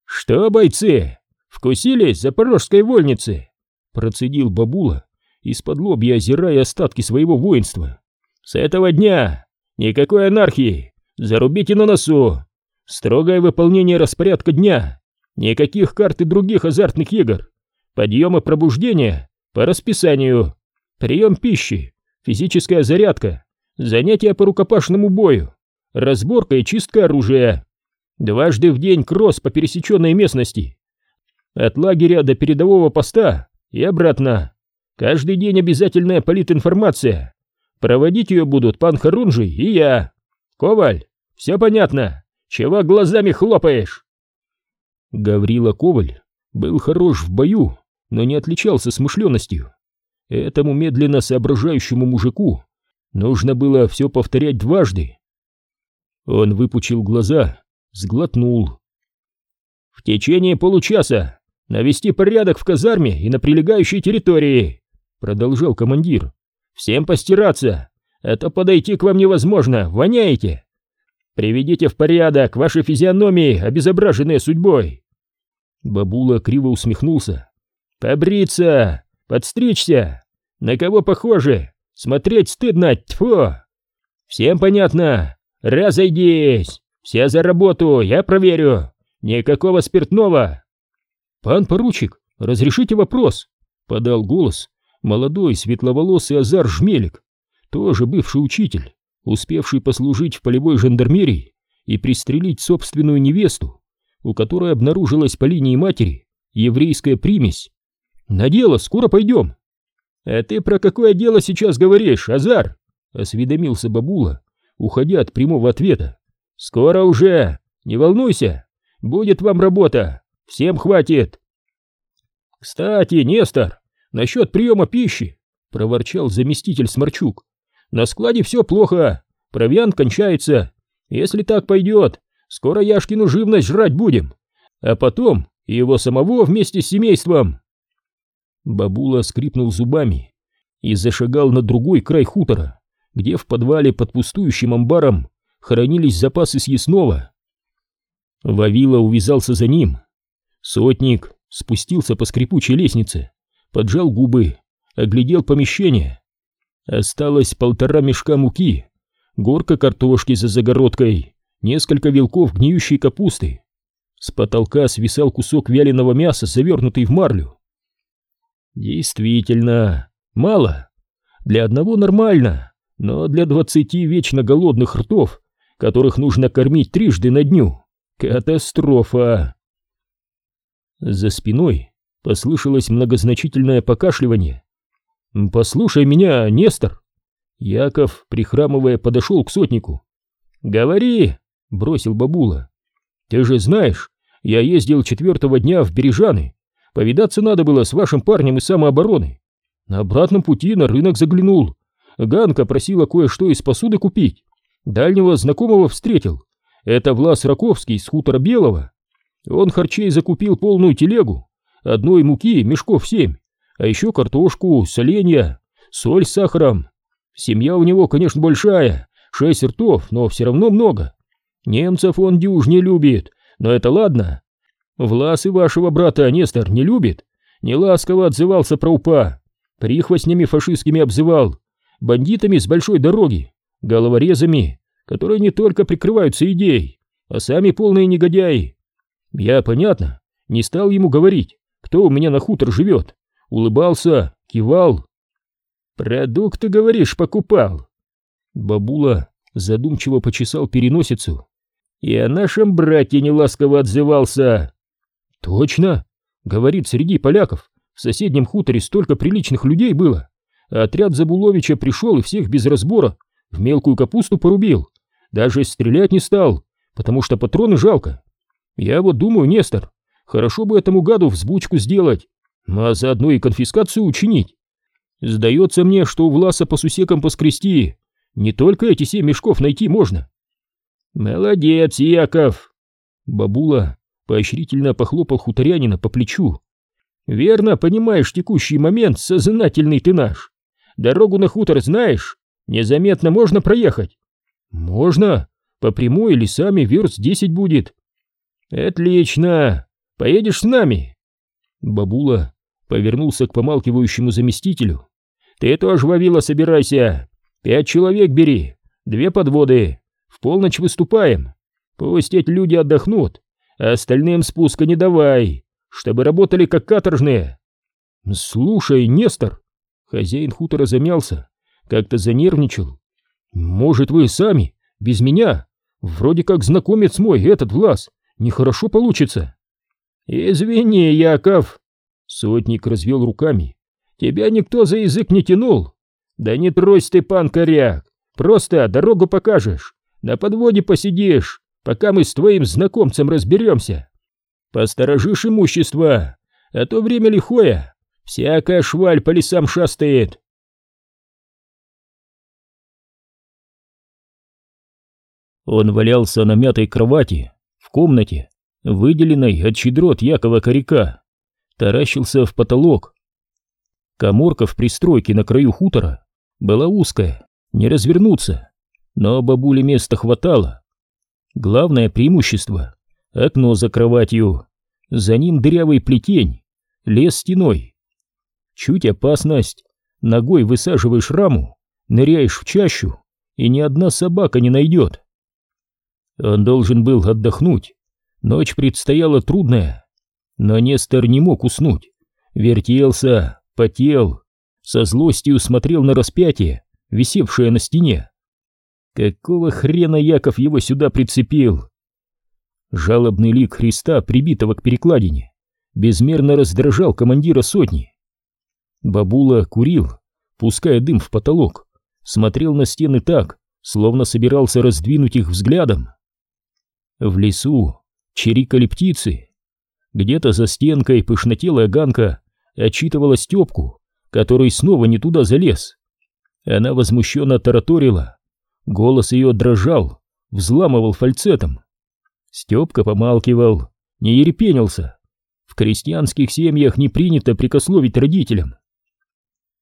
«Что, бойцы, вкусили запорожской вольницы?» Процедил бабула, из-под лобья озирая остатки своего воинства. «С этого дня никакой анархии! Зарубите на носу! Строгое выполнение распорядка дня! Никаких карт и других азартных игр! Подъем и пробуждение по расписанию! Прием пищи, физическая зарядка, занятия по рукопашному бою, разборка и чистка оружия. Дважды в день кросс по пересеченной местности. От лагеря до передового поста и обратно. Каждый день обязательная политинформация. Проводить ее будут пан Харунжий и я. Коваль, все понятно? Чего глазами хлопаешь? Гаврила Коваль был хорош в бою, но не отличался смышленностью. Этому медленно соображающему мужику нужно было все повторять дважды. Он выпучил глаза, сглотнул. «В течение получаса навести порядок в казарме и на прилегающей территории», продолжал командир. «Всем постираться, это подойти к вам невозможно, воняете. Приведите в порядок ваши физиономии, обезображенные судьбой». Бабула криво усмехнулся. «Побриться, подстричься, на кого похоже, смотреть стыдно, тьфу! Всем понятно, разойдись, все за работу, я проверю, никакого спиртного!» «Пан поручик, разрешите вопрос?» — подал голос молодой светловолосый Азар Жмелик, тоже бывший учитель, успевший послужить в полевой жандармерии и пристрелить собственную невесту, у которой обнаружилась по линии матери еврейская примесь. «На дело, скоро пойдем!» «А ты про какое дело сейчас говоришь, Азар?» — осведомился бабула, уходя от прямого ответа. «Скоро уже! Не волнуйся! Будет вам работа! Всем хватит!» «Кстати, Нестор, насчет приема пищи!» — проворчал заместитель Сморчук. «На складе все плохо, провиант кончается. Если так пойдет, Скоро Яшкину живность жрать будем, а потом его самого вместе с семейством. Бабула скрипнул зубами и зашагал на другой край хутора, где в подвале под пустующим амбаром хранились запасы съестного. Вавила увязался за ним. Сотник спустился по скрипучей лестнице, поджал губы, оглядел помещение. Осталось полтора мешка муки, горка картошки за загородкой, несколько вилков гниющей капусты. С потолка свисал кусок вяленого мяса, завернутый в марлю. Действительно, мало. Для одного нормально, но для двадцати вечно голодных ртов, которых нужно кормить трижды на дню, катастрофа. За спиной послышалось многозначительное покашливание. «Послушай меня, Нестор!» Яков, прихрамывая, подошел к сотнику. «Говори!» — бросил бабула. «Ты же знаешь, я ездил четвертого дня в Бережаны. Повидаться надо было с вашим парнем из самообороны. На обратном пути на рынок заглянул. Ганка просила кое-что из посуды купить. Дальнего знакомого встретил. Это Влас Раковский с хутора Белого. Он харчей закупил полную телегу. Одной муки мешков семь. А еще картошку, соленья, соль с сахаром. Семья у него, конечно, большая, шесть ртов, но все равно много. Немцев он дюж не любит, но это ладно. Влас и вашего брата Нестор не любит. Неласково отзывался про упа. Прихвостнями фашистскими обзывал. Бандитами с большой дороги. Головорезами, которые не только прикрываются идеей, а сами полные негодяи. Я, понятно, не стал ему говорить, кто у меня на хутор живет. Улыбался, кивал. «Продукты, говоришь, покупал?» Бабула задумчиво почесал переносицу. «И о нашем брате неласково отзывался». «Точно!» — говорит, среди поляков в соседнем хуторе столько приличных людей было. Отряд Забуловича пришел и всех без разбора в мелкую капусту порубил. Даже стрелять не стал, потому что патроны жалко. Я вот думаю, Нестор, хорошо бы этому гаду взбучку сделать, а заодно и конфискацию учинить. Сдается мне, что у Власа по сусекам поскрести не только эти семь мешков найти можно. Молодец, Яков! Бабула поощрительно похлопал хуторянина по плечу. Верно понимаешь текущий момент, сознательный ты наш. Дорогу на хутор знаешь? Незаметно можно проехать? Можно. По прямой лесами верст десять будет. Отлично. Поедешь с нами? Бабула повернулся к помалкивающему заместителю. «Ты тоже, Вавила, собирайся. Пять человек бери, две подводы. В полночь выступаем. Пусть эти люди отдохнут, а остальным спуска не давай, чтобы работали как каторжные». «Слушай, Нестор!» Хозяин хутора замялся, как-то занервничал. «Может, вы сами, без меня? Вроде как знакомец мой, этот Влас, нехорошо получится». «Извини, Яков», Сотник развел руками. «Тебя никто за язык не тянул!» «Да не трось ты, пан коряк! Просто дорогу покажешь, на подводе посидишь, пока мы с твоим знакомцем разберемся. Посторожишь имущество, а то время лихое, всякая шваль по лесам шастает!» Он валялся на мятой кровати комнате, выделенной от щедрот Якова Коряка таращился в потолок. Коморка в пристройке на краю хутора была узкая, не развернуться, но бабуле места хватало. Главное преимущество — окно за кроватью, за ним дырявый плетень, лес стеной. Чуть опасность, ногой высаживаешь раму, ныряешь в чащу, и ни одна собака не найдет. Он должен был отдохнуть, ночь предстояла трудная, но Нестор не мог уснуть. Вертелся, потел, со злостью смотрел на распятие, висевшее на стене. Какого хрена Яков его сюда прицепил? Жалобный лик Христа, прибитого к перекладине, безмерно раздражал командира сотни. Бабула курил, пуская дым в потолок, смотрел на стены так, словно собирался раздвинуть их взглядом. В лесу чирикали птицы, где-то за стенкой пышнотелая Ганка отчитывала Степку, который снова не туда залез. Она возмущенно тараторила. Голос ее дрожал, взламывал фальцетом. Степка помалкивал, не ерепенился. В крестьянских семьях не принято прикословить родителям.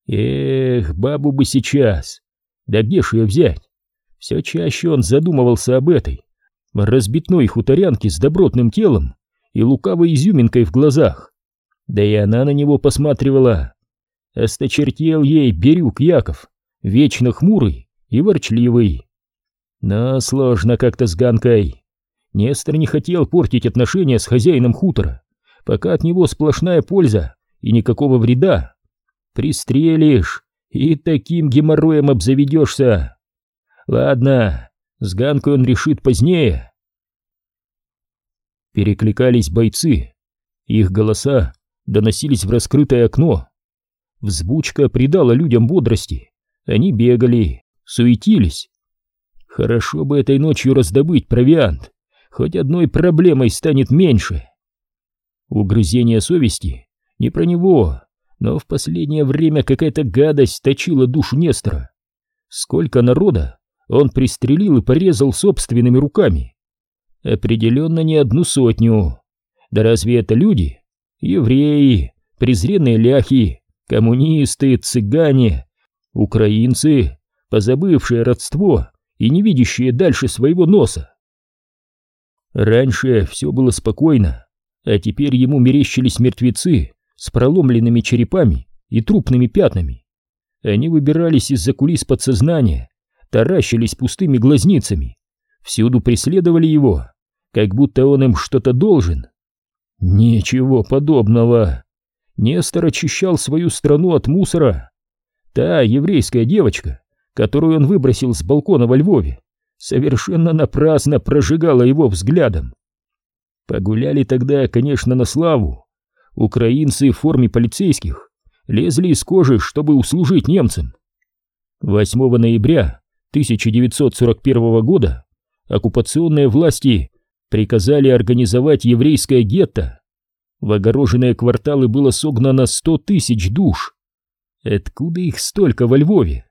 Эх, бабу бы сейчас. Да где ж ее взять? Все чаще он задумывался об этой разбитной хуторянке с добротным телом и лукавой изюминкой в глазах. Да и она на него посматривала. Осточертел ей Бирюк Яков, вечно хмурый и ворчливый. Но сложно как-то с Ганкой. Нестор не хотел портить отношения с хозяином хутора, пока от него сплошная польза и никакого вреда. Пристрелишь и таким геморроем обзаведешься. Ладно, с Ганкой он решит позднее. Перекликались бойцы. Их голоса доносились в раскрытое окно. Взбучка придала людям бодрости. Они бегали, суетились. Хорошо бы этой ночью раздобыть провиант. Хоть одной проблемой станет меньше. Угрызение совести не про него, но в последнее время какая-то гадость точила душу Нестора. Сколько народа он пристрелил и порезал собственными руками. Определенно не одну сотню. Да разве это люди? Евреи, презренные ляхи, коммунисты, цыгане, украинцы, позабывшие родство и не видящие дальше своего носа. Раньше все было спокойно, а теперь ему мерещились мертвецы с проломленными черепами и трупными пятнами. Они выбирались из-за кулис подсознания, таращились пустыми глазницами, всюду преследовали его, как будто он им что-то должен. Ничего подобного. Нестор очищал свою страну от мусора. Та еврейская девочка, которую он выбросил с балкона во Львове, совершенно напрасно прожигала его взглядом. Погуляли тогда, конечно, на славу. Украинцы в форме полицейских лезли из кожи, чтобы услужить немцам. 8 ноября 1941 года оккупационные власти приказали организовать еврейское гетто. В огороженные кварталы было согнано 100 тысяч душ. Откуда их столько во Львове?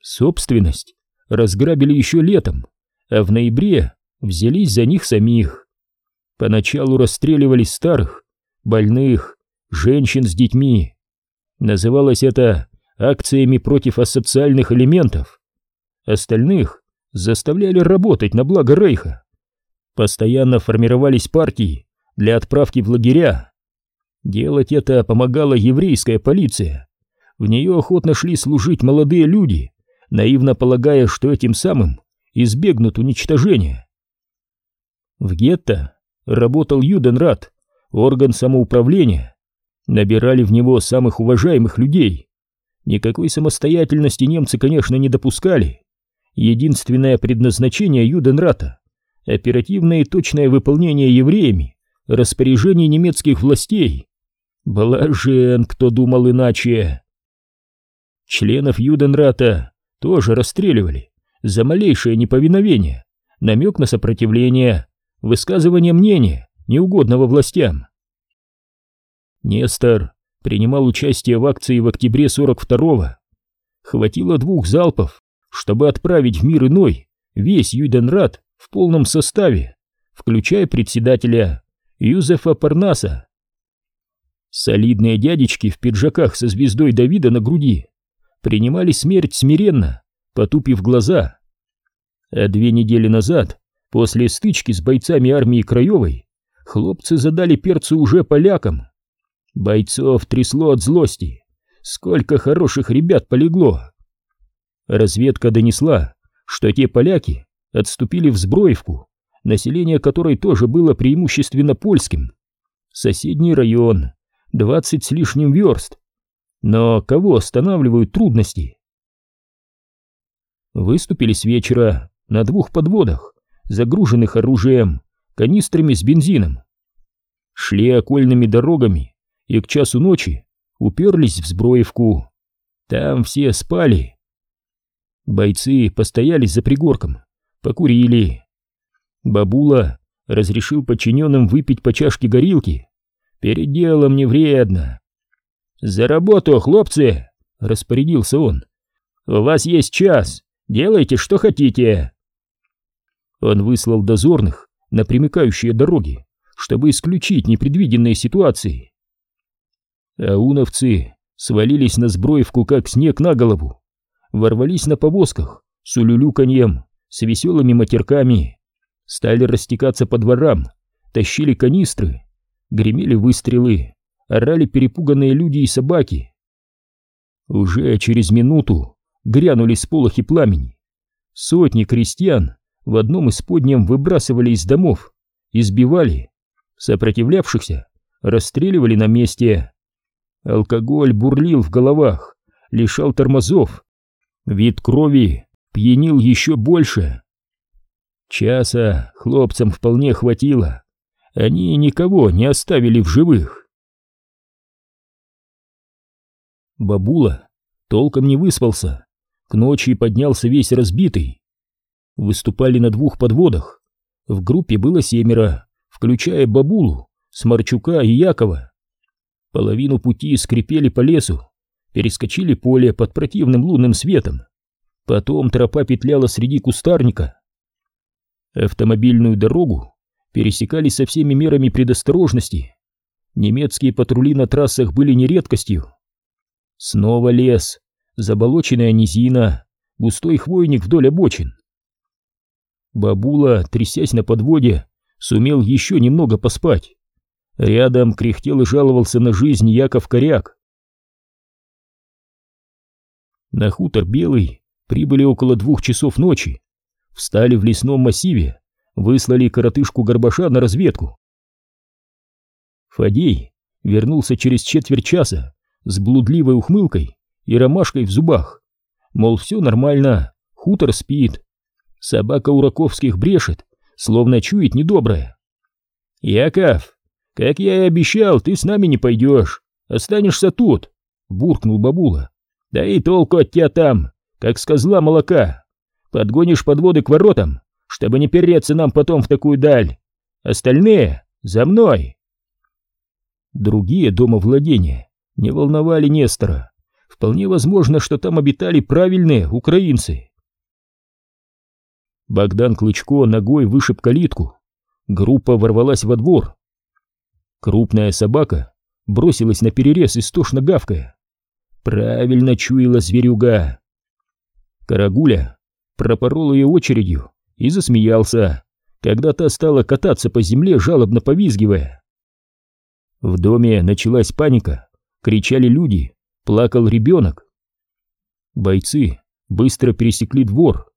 Собственность разграбили еще летом, а в ноябре взялись за них самих. Поначалу расстреливали старых, больных, женщин с детьми. Называлось это акциями против асоциальных элементов. Остальных заставляли работать на благо Рейха. Постоянно формировались партии для отправки в лагеря. Делать это помогала еврейская полиция. В нее охотно шли служить молодые люди, наивно полагая, что этим самым избегнут уничтожения. В гетто работал Юденрат, орган самоуправления. Набирали в него самых уважаемых людей. Никакой самостоятельности немцы, конечно, не допускали. Единственное предназначение Юденрата — оперативное и точное выполнение евреями распоряжений немецких властей. Блажен, кто думал иначе. Членов Юденрата тоже расстреливали за малейшее неповиновение, намек на сопротивление, высказывание мнения, неугодного властям. Нестор принимал участие в акции в октябре 42-го. Хватило двух залпов, чтобы отправить в мир иной весь Юденрат в полном составе, включая председателя Юзефа Парнаса. Солидные дядечки в пиджаках со звездой Давида на груди принимали смерть смиренно, потупив глаза. А две недели назад, после стычки с бойцами армии Краевой, хлопцы задали перцу уже полякам. Бойцов трясло от злости. Сколько хороших ребят полегло. Разведка донесла, что те поляки отступили в Сброевку, население которой тоже было преимущественно польским. Соседний район, двадцать с лишним верст. Но кого останавливают трудности? Выступили с вечера на двух подводах, загруженных оружием, канистрами с бензином. Шли окольными дорогами и к часу ночи уперлись в Сброевку. Там все спали, Бойцы постоялись за пригорком, покурили. Бабула разрешил подчиненным выпить по чашке горилки. Перед делом не вредно. «За работу, хлопцы!» — распорядился он. «У вас есть час, делайте, что хотите!» Он выслал дозорных на примыкающие дороги, чтобы исключить непредвиденные ситуации. Ауновцы свалились на сброевку, как снег на голову, ворвались на повозках с улюлюканьем, с веселыми матерками, стали растекаться по дворам, тащили канистры, гремели выстрелы, орали перепуганные люди и собаки. Уже через минуту грянули сполохи пламени. Сотни крестьян в одном из подням выбрасывали из домов, избивали, сопротивлявшихся расстреливали на месте. Алкоголь бурлил в головах, лишал тормозов. Вид крови пьянил еще больше. Часа хлопцам вполне хватило. Они никого не оставили в живых. Бабула толком не выспался, к ночи поднялся весь разбитый. Выступали на двух подводах. В группе было семеро, включая бабулу, Сморчука и Якова. Половину пути скрипели по лесу, перескочили поле под противным лунным светом. Потом тропа петляла среди кустарника. Автомобильную дорогу пересекали со всеми мерами предосторожности. Немецкие патрули на трассах были не редкостью. Снова лес, заболоченная низина, густой хвойник вдоль обочин. Бабула, трясясь на подводе, сумел еще немного поспать. Рядом кряхтел и жаловался на жизнь Яков Коряк. На хутор Белый прибыли около двух часов ночи. Встали в лесном массиве, выслали коротышку Горбаша на разведку. Фадей вернулся через четверть часа с блудливой ухмылкой и ромашкой в зубах. Мол, все нормально, хутор спит. Собака у Раковских брешет, словно чует недоброе. «Яков, как я и обещал, ты с нами не пойдешь, останешься тут», — буркнул бабула. «Да и толку от тебя там, как с козла молока. Подгонишь подводы к воротам, чтобы не переться нам потом в такую даль. Остальные за мной!» Другие домовладения не волновали Нестора. Вполне возможно, что там обитали правильные украинцы. Богдан Клычко ногой вышиб калитку. Группа ворвалась во двор. Крупная собака бросилась на перерез, истошно гавкая. Правильно чуяла зверюга. Карагуля пропорол ее очередью и засмеялся, когда та стала кататься по земле, жалобно повизгивая. В доме началась паника, кричали люди, плакал ребенок. Бойцы быстро пересекли двор.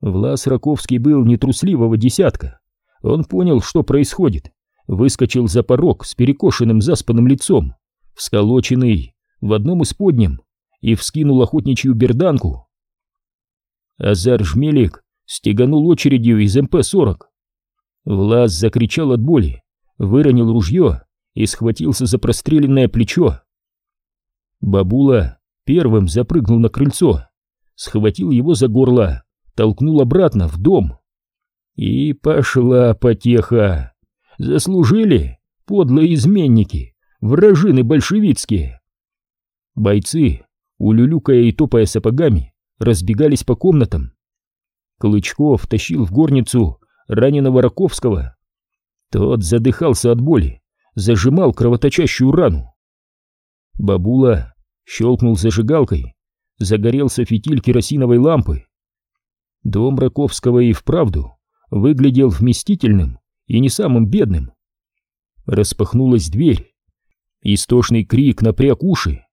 Влас Раковский был нетрусливого десятка. Он понял, что происходит, выскочил за порог с перекошенным заспанным лицом, всколоченный в одном из подням, и вскинул охотничью берданку. Азар Жмелик стеганул очередью из МП-40. Влас закричал от боли, выронил ружье и схватился за простреленное плечо. Бабула первым запрыгнул на крыльцо, схватил его за горло, толкнул обратно в дом. И пошла потеха. Заслужили, подлые изменники, вражины большевицкие. Бойцы, улюлюкая и топая сапогами, разбегались по комнатам. Клычков тащил в горницу раненого Раковского. Тот задыхался от боли, зажимал кровоточащую рану. Бабула щелкнул зажигалкой, загорелся фитиль керосиновой лампы. Дом Раковского и вправду выглядел вместительным и не самым бедным. Распахнулась дверь. Истошный крик напряг уши.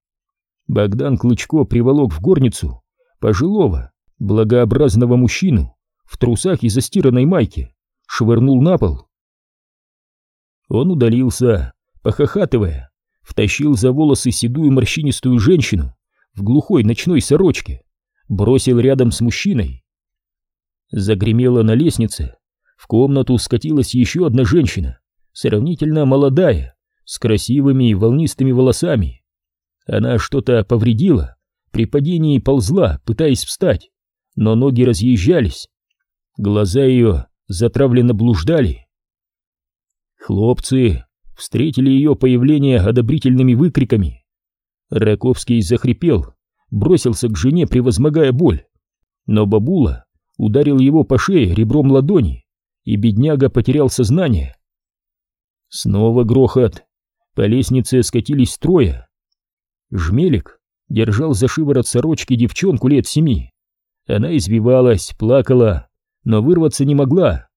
Богдан Клычко приволок в горницу пожилого, благообразного мужчину в трусах и застиранной майке, швырнул на пол. Он удалился, похохатывая, втащил за волосы седую морщинистую женщину в глухой ночной сорочке, бросил рядом с мужчиной. Загремело на лестнице, в комнату скатилась еще одна женщина, сравнительно молодая, с красивыми волнистыми волосами. Она что-то повредила, при падении ползла, пытаясь встать, но ноги разъезжались. Глаза ее затравленно блуждали. Хлопцы встретили ее появление одобрительными выкриками. Раковский захрипел, бросился к жене, превозмогая боль. Но бабула ударил его по шее ребром ладони и бедняга потерял сознание. Снова грохот. По лестнице скатились трое. Жмелик держал за шиворот сорочки девчонку лет семи. Она извивалась, плакала, но вырваться не могла.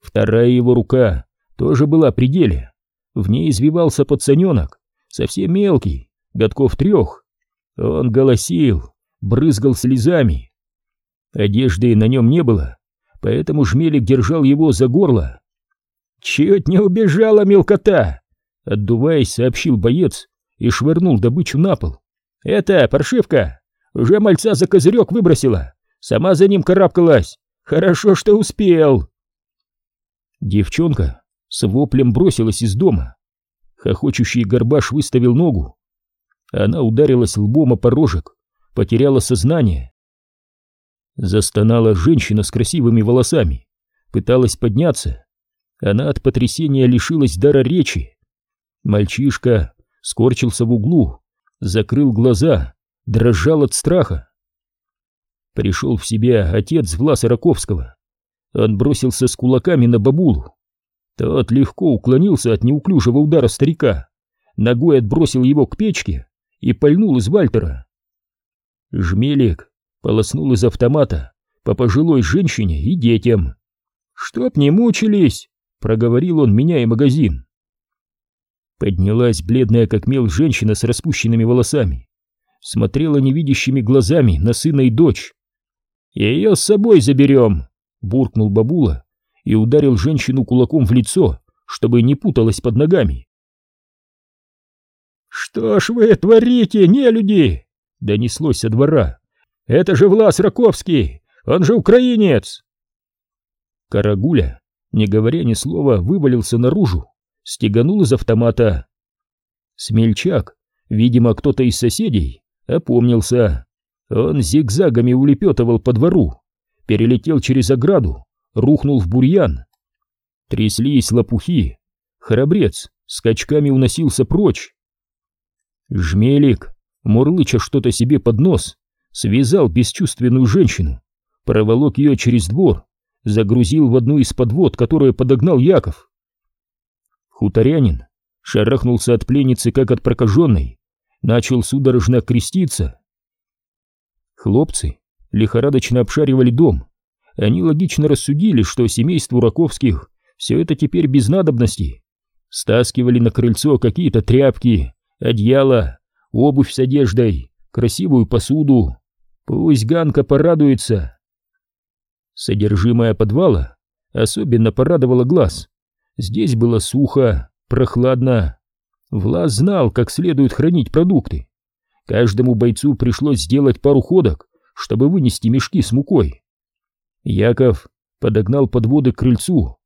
Вторая его рука тоже была при деле. В ней извивался пацаненок, совсем мелкий, годков трех. Он голосил, брызгал слезами. Одежды на нем не было, поэтому Жмелик держал его за горло. «Чуть не убежала мелкота!» Отдуваясь, сообщил боец и швырнул добычу на пол. «Это, паршивка, уже мальца за козырек выбросила, сама за ним карабкалась. Хорошо, что успел!» Девчонка с воплем бросилась из дома. Хохочущий горбаш выставил ногу. Она ударилась лбом о порожек, потеряла сознание. Застонала женщина с красивыми волосами, пыталась подняться. Она от потрясения лишилась дара речи. Мальчишка скорчился в углу, закрыл глаза, дрожал от страха. Пришел в себя отец Власа Раковского. Он бросился с кулаками на бабулу. Тот легко уклонился от неуклюжего удара старика, ногой отбросил его к печке и пальнул из Вальтера. Жмелик полоснул из автомата по пожилой женщине и детям. «Чтоб не мучились!» — проговорил он, меняя магазин. Поднялась бледная как мел женщина с распущенными волосами, смотрела невидящими глазами на сына и дочь. «Ее с собой заберем!» — буркнул бабула и ударил женщину кулаком в лицо, чтобы не путалась под ногами. «Что ж вы творите, не люди?» — донеслось со двора. Это же Влас Раковский! Он же украинец!» Карагуля, не говоря ни слова, вывалился наружу, стеганул из автомата. Смельчак, видимо, кто-то из соседей, опомнился. Он зигзагами улепетывал по двору, перелетел через ограду, рухнул в бурьян. Тряслись лопухи, храбрец скачками уносился прочь. Жмелик, мурлыча что-то себе под нос, связал бесчувственную женщину, проволок ее через двор, загрузил в одну из подвод, которую подогнал Яков. Хуторянин шарахнулся от пленницы, как от прокаженной, начал судорожно креститься. Хлопцы лихорадочно обшаривали дом. Они логично рассудили, что семейству Раковских все это теперь без надобности. Стаскивали на крыльцо какие-то тряпки, одеяло, обувь с одеждой, красивую посуду. Пусть Ганка порадуется. Содержимое подвала особенно порадовало глаз. Здесь было сухо, прохладно. Влас знал, как следует хранить продукты. Каждому бойцу пришлось сделать пару ходок, чтобы вынести мешки с мукой. Яков подогнал подводы к крыльцу.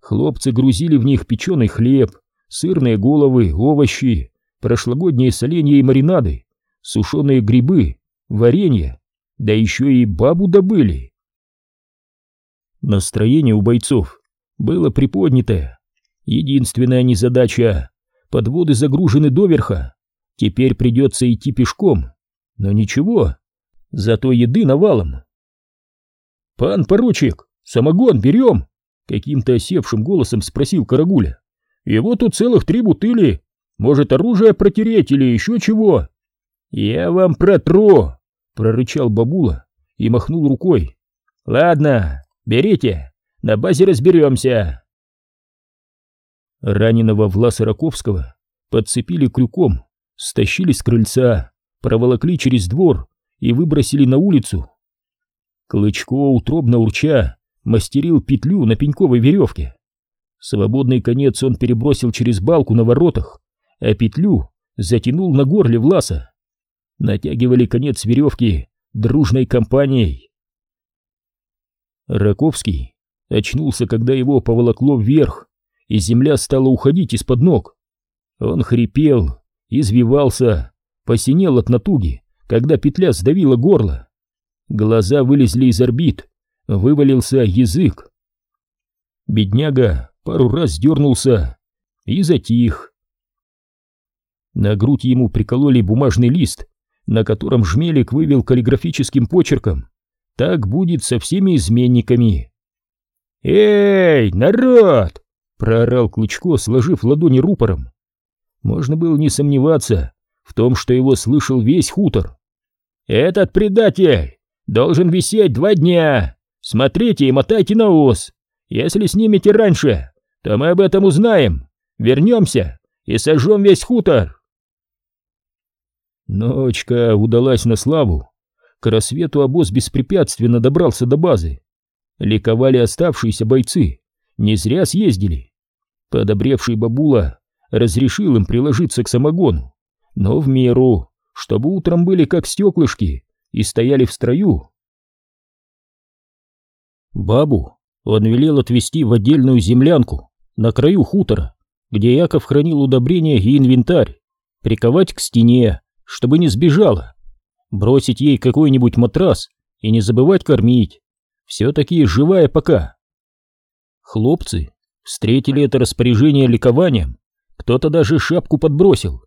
Хлопцы грузили в них печеный хлеб, сырные головы, овощи, прошлогодние соленья и маринады, сушеные грибы, варенье, да еще и бабу добыли. Настроение у бойцов было приподнятое. Единственная незадача — подводы загружены доверха, теперь придется идти пешком. Но ничего, зато еды навалом. «Пан поручик, самогон берем?» — каким-то осевшим голосом спросил Карагуля. «Его тут целых три бутыли. Может, оружие протереть или еще чего?» «Я вам протру!» прорычал бабула и махнул рукой. «Ладно, берите, на базе разберемся». Раненого Власа Раковского подцепили крюком, стащили с крыльца, проволокли через двор и выбросили на улицу. Клычко, утробно урча, мастерил петлю на пеньковой веревке. Свободный конец он перебросил через балку на воротах, а петлю затянул на горле Власа натягивали конец веревки дружной компанией. Раковский очнулся, когда его поволокло вверх, и земля стала уходить из-под ног. Он хрипел, извивался, посинел от натуги, когда петля сдавила горло. Глаза вылезли из орбит, вывалился язык. Бедняга пару раз дернулся и затих. На грудь ему прикололи бумажный лист на котором Жмелик вывел каллиграфическим почерком «Так будет со всеми изменниками». «Эй, народ!» — проорал Клычко, сложив ладони рупором. Можно было не сомневаться в том, что его слышал весь хутор. «Этот предатель должен висеть два дня! Смотрите и мотайте на ус! Если снимете раньше, то мы об этом узнаем, вернемся и сожжем весь хутор!» Ночка удалась на славу. К рассвету обоз беспрепятственно добрался до базы. Ликовали оставшиеся бойцы, не зря съездили. Подобревший бабула разрешил им приложиться к самогону, но в меру, чтобы утром были как стеклышки и стояли в строю. Бабу он велел отвезти в отдельную землянку на краю хутора, где Яков хранил удобрения и инвентарь, приковать к стене, чтобы не сбежала, бросить ей какой-нибудь матрас и не забывать кормить. Все-таки живая пока. Хлопцы встретили это распоряжение ликованием, кто-то даже шапку подбросил.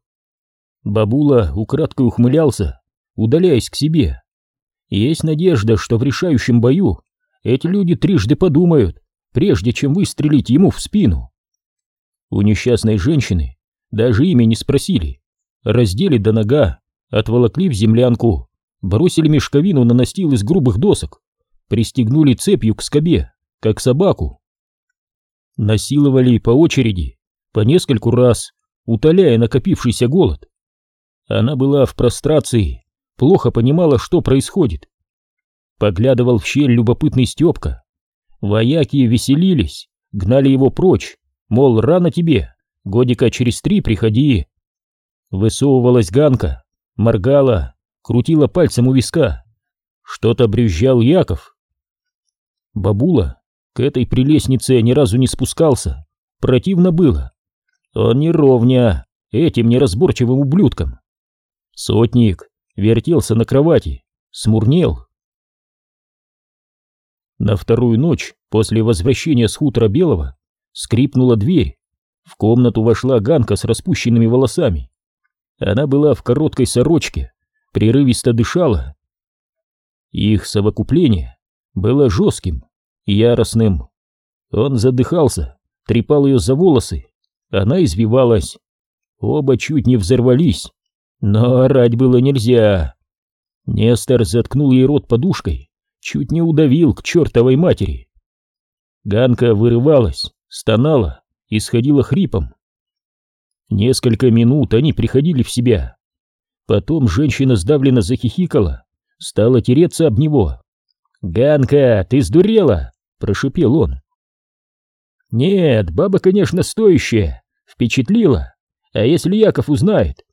Бабула украдкой ухмылялся, удаляясь к себе. Есть надежда, что в решающем бою эти люди трижды подумают, прежде чем выстрелить ему в спину. У несчастной женщины даже имя не спросили, раздели до нога, отволокли в землянку, бросили мешковину на настил из грубых досок, пристегнули цепью к скобе, как собаку. Насиловали по очереди, по нескольку раз, утоляя накопившийся голод. Она была в прострации, плохо понимала, что происходит. Поглядывал в щель любопытный Степка. Вояки веселились, гнали его прочь, мол, рано тебе, годика через три приходи. Высовывалась Ганка, моргала, крутила пальцем у виска. Что-то брюзжал Яков. Бабула к этой прелестнице ни разу не спускался. Противно было. Он не ровня этим неразборчивым ублюдкам. Сотник вертелся на кровати, смурнел. На вторую ночь после возвращения с хутора Белого скрипнула дверь. В комнату вошла Ганка с распущенными волосами. Она была в короткой сорочке, прерывисто дышала. Их совокупление было жестким, яростным. Он задыхался, трепал ее за волосы, она извивалась. Оба чуть не взорвались, но орать было нельзя. Нестор заткнул ей рот подушкой, чуть не удавил к чертовой матери. Ганка вырывалась, стонала и сходила хрипом. Несколько минут они приходили в себя. Потом женщина сдавленно захихикала, стала тереться об него. «Ганка, ты сдурела!» — прошипел он. «Нет, баба, конечно, стоящая, впечатлила. А если Яков узнает?»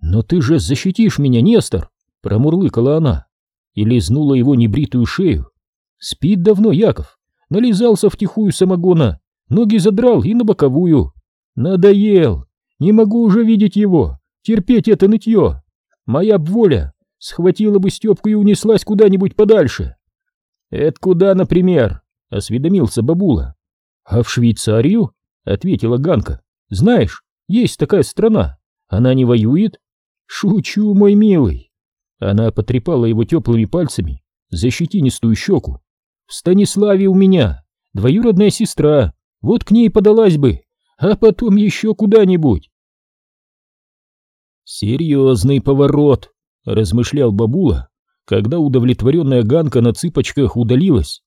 «Но ты же защитишь меня, Нестор!» — промурлыкала она и лизнула его небритую шею. «Спит давно Яков, нализался втихую самогона, ноги задрал и на боковую. Надоел, не могу уже видеть его, терпеть это нытье. Моя б воля схватила бы Степку и унеслась куда-нибудь подальше. Это куда, например? Осведомился бабула. А в Швейцарию? Ответила Ганка. Знаешь, есть такая страна. Она не воюет? Шучу, мой милый. Она потрепала его теплыми пальцами за щетинистую щеку. В Станиславе у меня двоюродная сестра, вот к ней подалась бы, а потом еще куда-нибудь. «Серьезный поворот», — размышлял бабула, когда удовлетворенная Ганка на цыпочках удалилась.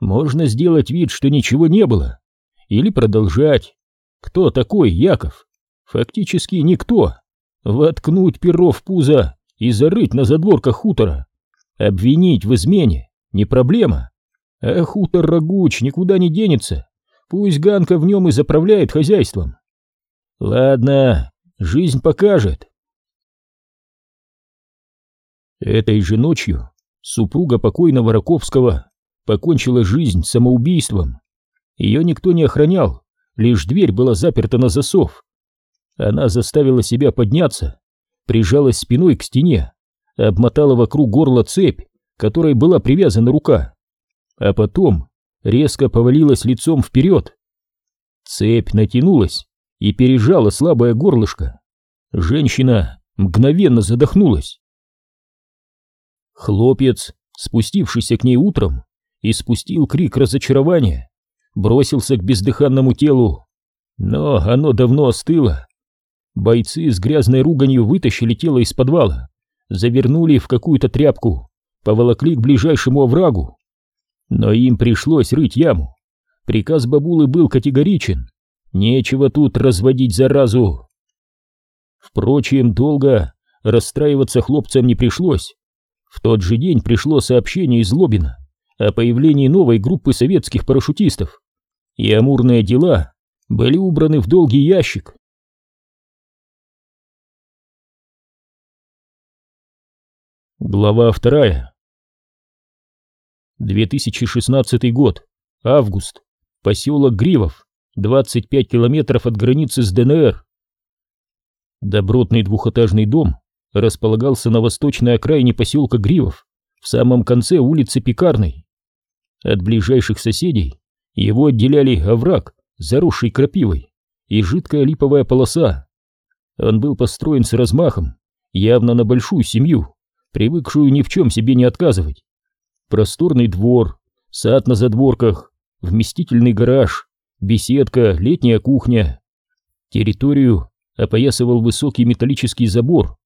«Можно сделать вид, что ничего не было, или продолжать. Кто такой Яков? Фактически никто. Воткнуть перо в пузо и зарыть на задворках хутора. Обвинить в измене — не проблема. А хутор Рогуч никуда не денется. Пусть Ганка в нем и заправляет хозяйством. Ладно, Жизнь покажет. Этой же ночью супруга покойного Раковского покончила жизнь самоубийством. Ее никто не охранял, лишь дверь была заперта на засов. Она заставила себя подняться, прижалась спиной к стене, обмотала вокруг горла цепь, которой была привязана рука, а потом резко повалилась лицом вперед. Цепь натянулась, и пережала слабое горлышко. Женщина мгновенно задохнулась. Хлопец, спустившийся к ней утром, испустил крик разочарования. бросился к бездыханному телу. Но оно давно остыло. Бойцы с грязной руганью вытащили тело из подвала, завернули в какую-то тряпку, поволокли к ближайшему оврагу. Но им пришлось рыть яму. Приказ бабулы был категоричен. Нечего тут разводить заразу. Впрочем, долго расстраиваться хлопцам не пришлось. В тот же день пришло сообщение из Лобина о появлении новой группы советских парашютистов, и амурные дела были убраны в долгий ящик. Глава вторая. 2016 год. Август. Поселок Гривов. 25 километров от границы с ДНР. Добротный двухэтажный дом располагался на восточной окраине поселка Гривов, в самом конце улицы Пекарной. От ближайших соседей его отделяли овраг, заросший крапивой, и жидкая липовая полоса. Он был построен с размахом, явно на большую семью, привыкшую ни в чем себе не отказывать. Просторный двор, сад на задворках, вместительный гараж, беседка, летняя кухня. Территорию опоясывал высокий металлический забор,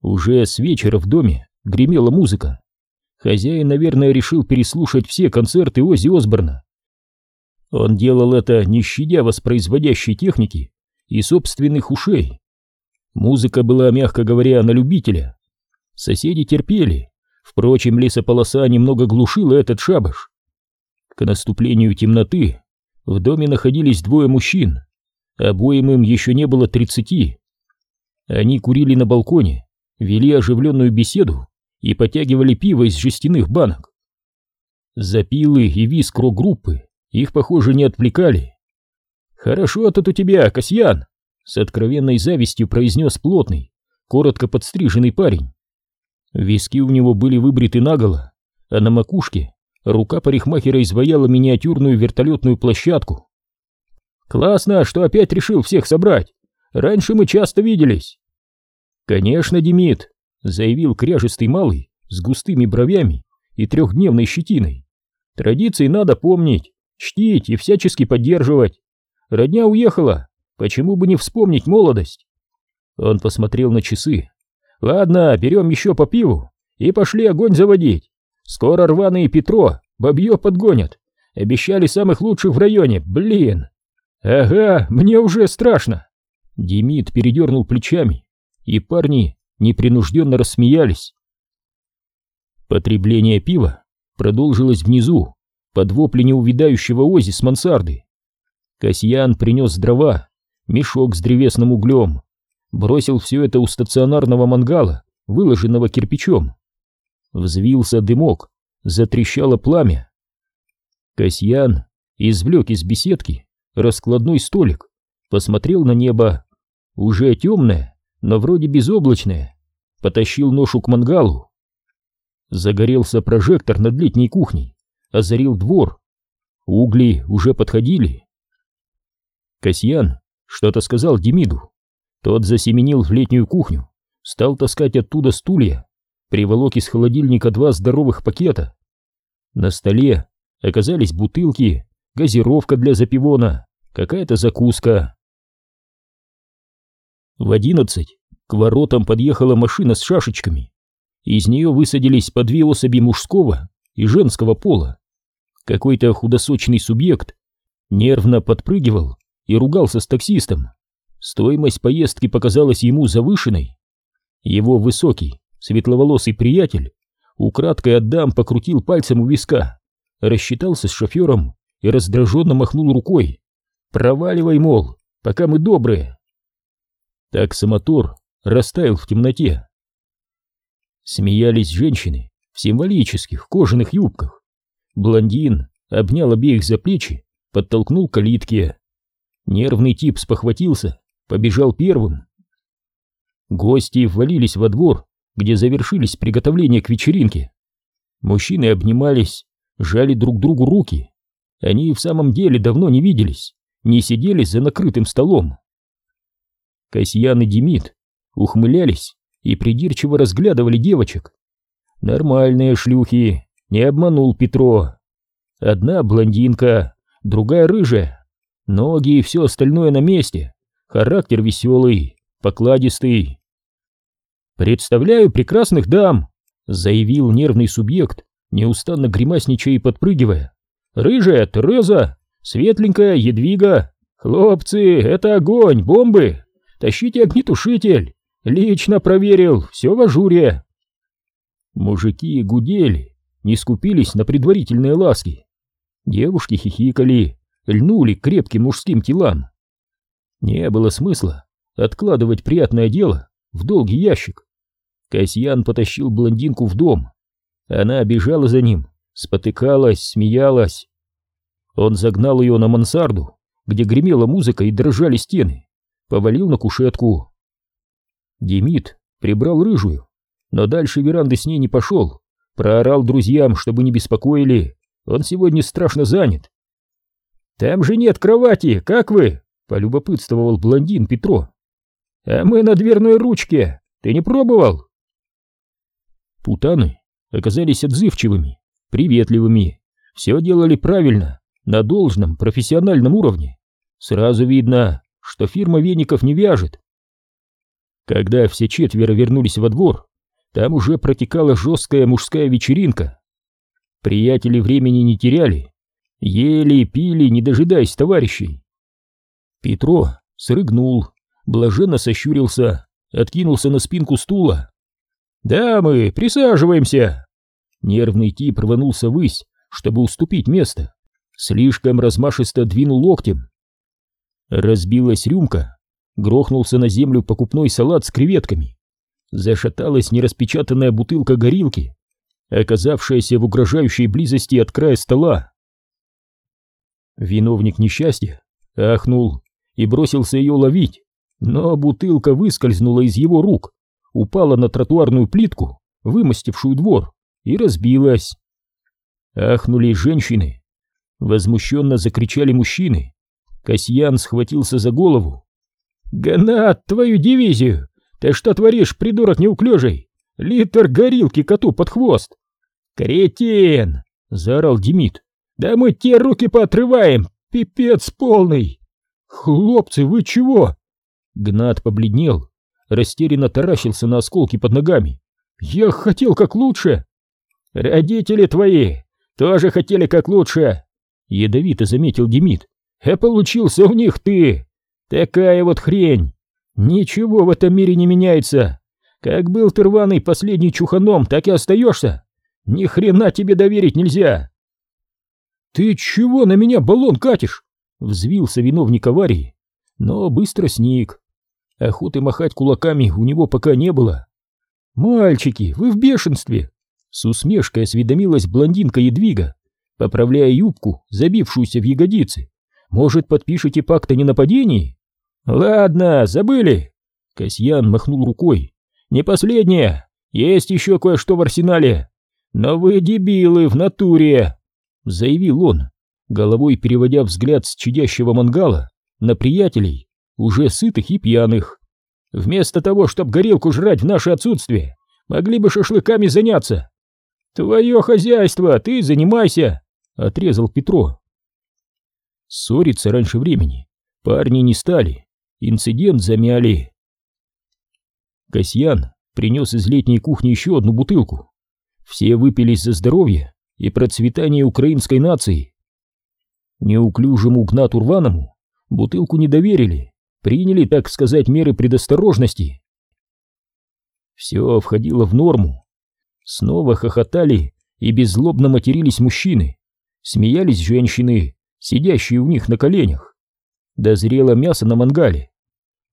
уже с вечера в доме гремела музыка. Хозяин, наверное, решил переслушать все концерты Оззи Осборна. Он делал это, не щадя воспроизводящей техники и собственных ушей. Музыка была, мягко говоря, на любителя. Соседи терпели. Впрочем, лесополоса немного глушила этот шабаш. К наступлению темноты в доме находились двое мужчин. Обоим им еще не было тридцати. Они курили на балконе, вели оживленную беседу и потягивали пиво из жестяных банок. Запилы и виск рок-группы их, похоже, не отвлекали. «Хорошо тут у тебя, Касьян!» — с откровенной завистью произнес плотный, коротко подстриженный парень. Виски у него были выбриты наголо, а на макушке рука парикмахера изваяла миниатюрную вертолетную площадку. «Классно, что опять решил всех собрать! Раньше мы часто виделись!» «Конечно, Демид», — заявил кряжистый малый с густыми бровями и трехдневной щетиной. «Традиции надо помнить, чтить и всячески поддерживать. Родня уехала, почему бы не вспомнить молодость?» Он посмотрел на часы. «Ладно, берем еще по пиву и пошли огонь заводить. Скоро рваные Петро бабье подгонят. Обещали самых лучших в районе, блин!» «Ага, мне уже страшно!» Демид передернул плечами и парни непринужденно рассмеялись. Потребление пива продолжилось внизу, под вопли неувидающего Ози с мансарды. Касьян принес дрова, мешок с древесным углем, бросил все это у стационарного мангала, выложенного кирпичом. Взвился дымок, затрещало пламя. Касьян извлек из беседки раскладной столик, посмотрел на небо, уже темное, но вроде безоблачное, потащил ношу к мангалу. Загорелся прожектор над летней кухней, озарил двор. Угли уже подходили. Касьян что-то сказал Демиду. Тот засеменил в летнюю кухню, стал таскать оттуда стулья, приволок из холодильника два здоровых пакета. На столе оказались бутылки, газировка для запивона, какая-то закуска. В одиннадцать к воротам подъехала машина с шашечками. Из нее высадились по две особи мужского и женского пола. Какой-то худосочный субъект нервно подпрыгивал и ругался с таксистом. Стоимость поездки показалась ему завышенной. Его высокий, светловолосый приятель украдкой отдам покрутил пальцем у виска, рассчитался с шофером и раздраженно махнул рукой. «Проваливай, мол, пока мы добрые!» Таксомотор растаял в темноте. Смеялись женщины в символических кожаных юбках. Блондин обнял обеих за плечи, подтолкнул к калитке. Нервный тип спохватился, побежал первым. Гости ввалились во двор, где завершились приготовления к вечеринке. Мужчины обнимались, жали друг другу руки. Они в самом деле давно не виделись, не сидели за накрытым столом. Касьян и Демид ухмылялись и придирчиво разглядывали девочек. Нормальные шлюхи, не обманул Петро. Одна блондинка, другая рыжая. Ноги и все остальное на месте. Характер веселый, покладистый. «Представляю прекрасных дам», — заявил нервный субъект, неустанно гримасничая и подпрыгивая. «Рыжая Тереза, светленькая Едвига. Хлопцы, это огонь, бомбы. Тащите огнетушитель. Лично проверил, все в ажуре». Мужики гудели, не скупились на предварительные ласки. Девушки хихикали, льнули к крепким мужским телам. Не было смысла откладывать приятное дело в долгий ящик. Касьян потащил блондинку в дом. Она бежала за ним, спотыкалась, смеялась. Он загнал ее на мансарду, где гремела музыка и дрожали стены, повалил на кушетку. Демид прибрал рыжую, но дальше веранды с ней не пошел, проорал друзьям, чтобы не беспокоили, он сегодня страшно занят. «Там же нет кровати, как вы?» — полюбопытствовал блондин Петро. «А мы на дверной ручке, ты не пробовал?» Путаны оказались отзывчивыми, приветливыми, все делали правильно, на должном профессиональном уровне. Сразу видно, что фирма веников не вяжет. Когда все четверо вернулись во двор, там уже протекала жесткая мужская вечеринка. Приятели времени не теряли, ели, пили, не дожидаясь товарищей. Петро срыгнул, блаженно сощурился, откинулся на спинку стула «Дамы, присаживаемся!» Нервный тип рванулся ввысь, чтобы уступить место. Слишком размашисто двинул локтем. Разбилась рюмка, грохнулся на землю покупной салат с креветками. Зашаталась нераспечатанная бутылка горилки, оказавшаяся в угрожающей близости от края стола. Виновник несчастья ахнул и бросился ее ловить, но бутылка выскользнула из его рук упала на тротуарную плитку, вымостившую двор, и разбилась. Ахнули женщины. Возмущенно закричали мужчины. Касьян схватился за голову. «Ганат, твою дивизию! Ты что творишь, придурок неуклюжий? Литр горилки коту под хвост!» «Кретин!» — заорал Демид. «Да мы те руки поотрываем! Пипец полный!» «Хлопцы, вы чего?» Гнат побледнел растерянно таращился на осколки под ногами. «Я хотел как лучше!» «Родители твои тоже хотели как лучше!» Ядовито заметил Демид. «А получился у них ты! Такая вот хрень! Ничего в этом мире не меняется! Как был ты рваный последний чуханом, так и остаешься! Ни хрена тебе доверить нельзя!» «Ты чего на меня баллон катишь?» Взвился виновник аварии, но быстро сник. Охоты махать кулаками у него пока не было. «Мальчики, вы в бешенстве!» С усмешкой осведомилась блондинка Едвига, поправляя юбку, забившуюся в ягодицы. «Может, подпишите пакт о ненападении?» «Ладно, забыли!» Касьян махнул рукой. «Не последнее! Есть еще кое-что в арсенале! Но вы дебилы в натуре!» Заявил он, головой переводя взгляд с чадящего мангала на приятелей, уже сытых и пьяных. Вместо того, чтобы горелку жрать в наше отсутствие, могли бы шашлыками заняться. Твое хозяйство, ты занимайся, отрезал Петро. Ссориться раньше времени парни не стали, инцидент замяли. Касьян принес из летней кухни еще одну бутылку. Все выпились за здоровье и процветание украинской нации. Неуклюжему Гнату Рваному бутылку не доверили, приняли, так сказать, меры предосторожности. Все входило в норму. Снова хохотали и беззлобно матерились мужчины, смеялись женщины, сидящие у них на коленях. Дозрело мясо на мангале.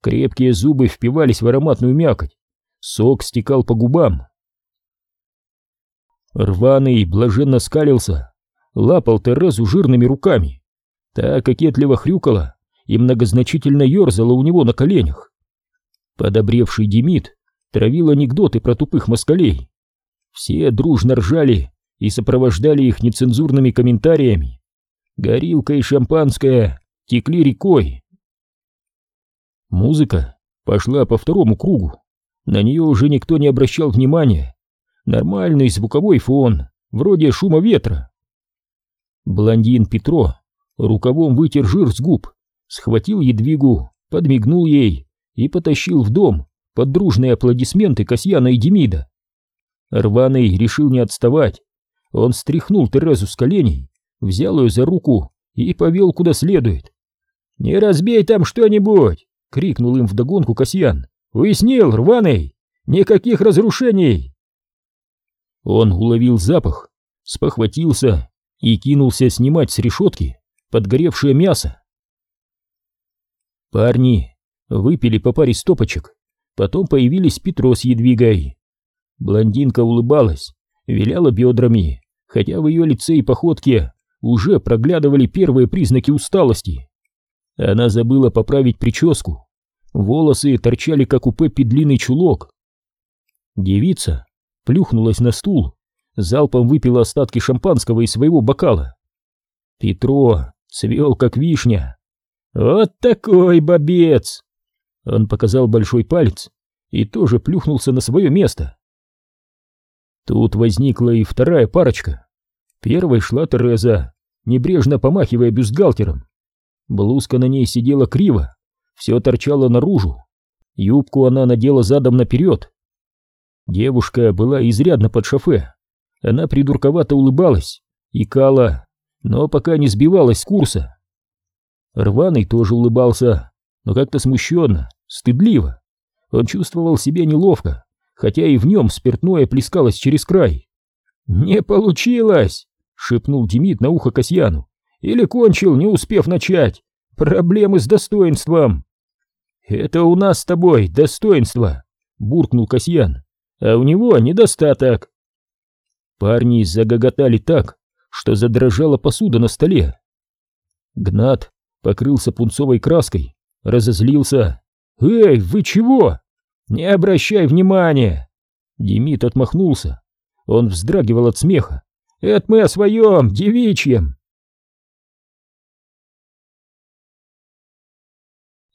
Крепкие зубы впивались в ароматную мякоть, сок стекал по губам. Рваный блаженно скалился, лапал Терезу жирными руками. Та кокетливо хрюкала, и многозначительно ерзала у него на коленях. Подобревший Демид травил анекдоты про тупых москалей. Все дружно ржали и сопровождали их нецензурными комментариями. Горилка и шампанское текли рекой. Музыка пошла по второму кругу. На нее уже никто не обращал внимания. Нормальный звуковой фон, вроде шума ветра. Блондин Петро рукавом вытер жир с губ, схватил едвигу, подмигнул ей и потащил в дом под дружные аплодисменты Касьяна и Демида. Рваный решил не отставать. Он стряхнул Терезу с коленей, взял ее за руку и повел куда следует. «Не разбей там что-нибудь!» — крикнул им вдогонку Касьян. «Уяснил, рваный! Никаких разрушений!» Он уловил запах, спохватился и кинулся снимать с решетки подгоревшее мясо. Парни выпили по паре стопочек, потом появились Петро с Едвигой. Блондинка улыбалась, виляла бедрами, хотя в ее лице и походке уже проглядывали первые признаки усталости. Она забыла поправить прическу, волосы торчали, как у Пеппи, длинный чулок. Девица плюхнулась на стул, залпом выпила остатки шампанского из своего бокала. Петро цвел, как вишня. «Вот такой бобец!» Он показал большой палец и тоже плюхнулся на свое место. Тут возникла и вторая парочка. Первой шла Тереза, небрежно помахивая бюстгальтером. Блузка на ней сидела криво, все торчало наружу. Юбку она надела задом наперед. Девушка была изрядно под шофе. Она придурковато улыбалась, икала, но пока не сбивалась с курса. Рваный тоже улыбался, но как-то смущенно, стыдливо. Он чувствовал себя неловко, хотя и в нем спиртное плескалось через край. «Не получилось!» — шепнул Демид на ухо Касьяну. «Или кончил, не успев начать. Проблемы с достоинством!» «Это у нас с тобой достоинство!» — буркнул Касьян. «А у него недостаток!» Парни загоготали так, что задрожала посуда на столе. Гнат покрылся пунцовой краской, разозлился. «Эй, вы чего?» «Не обращай внимания!» Демид отмахнулся. Он вздрагивал от смеха. «Это мы о своем, девичьем!»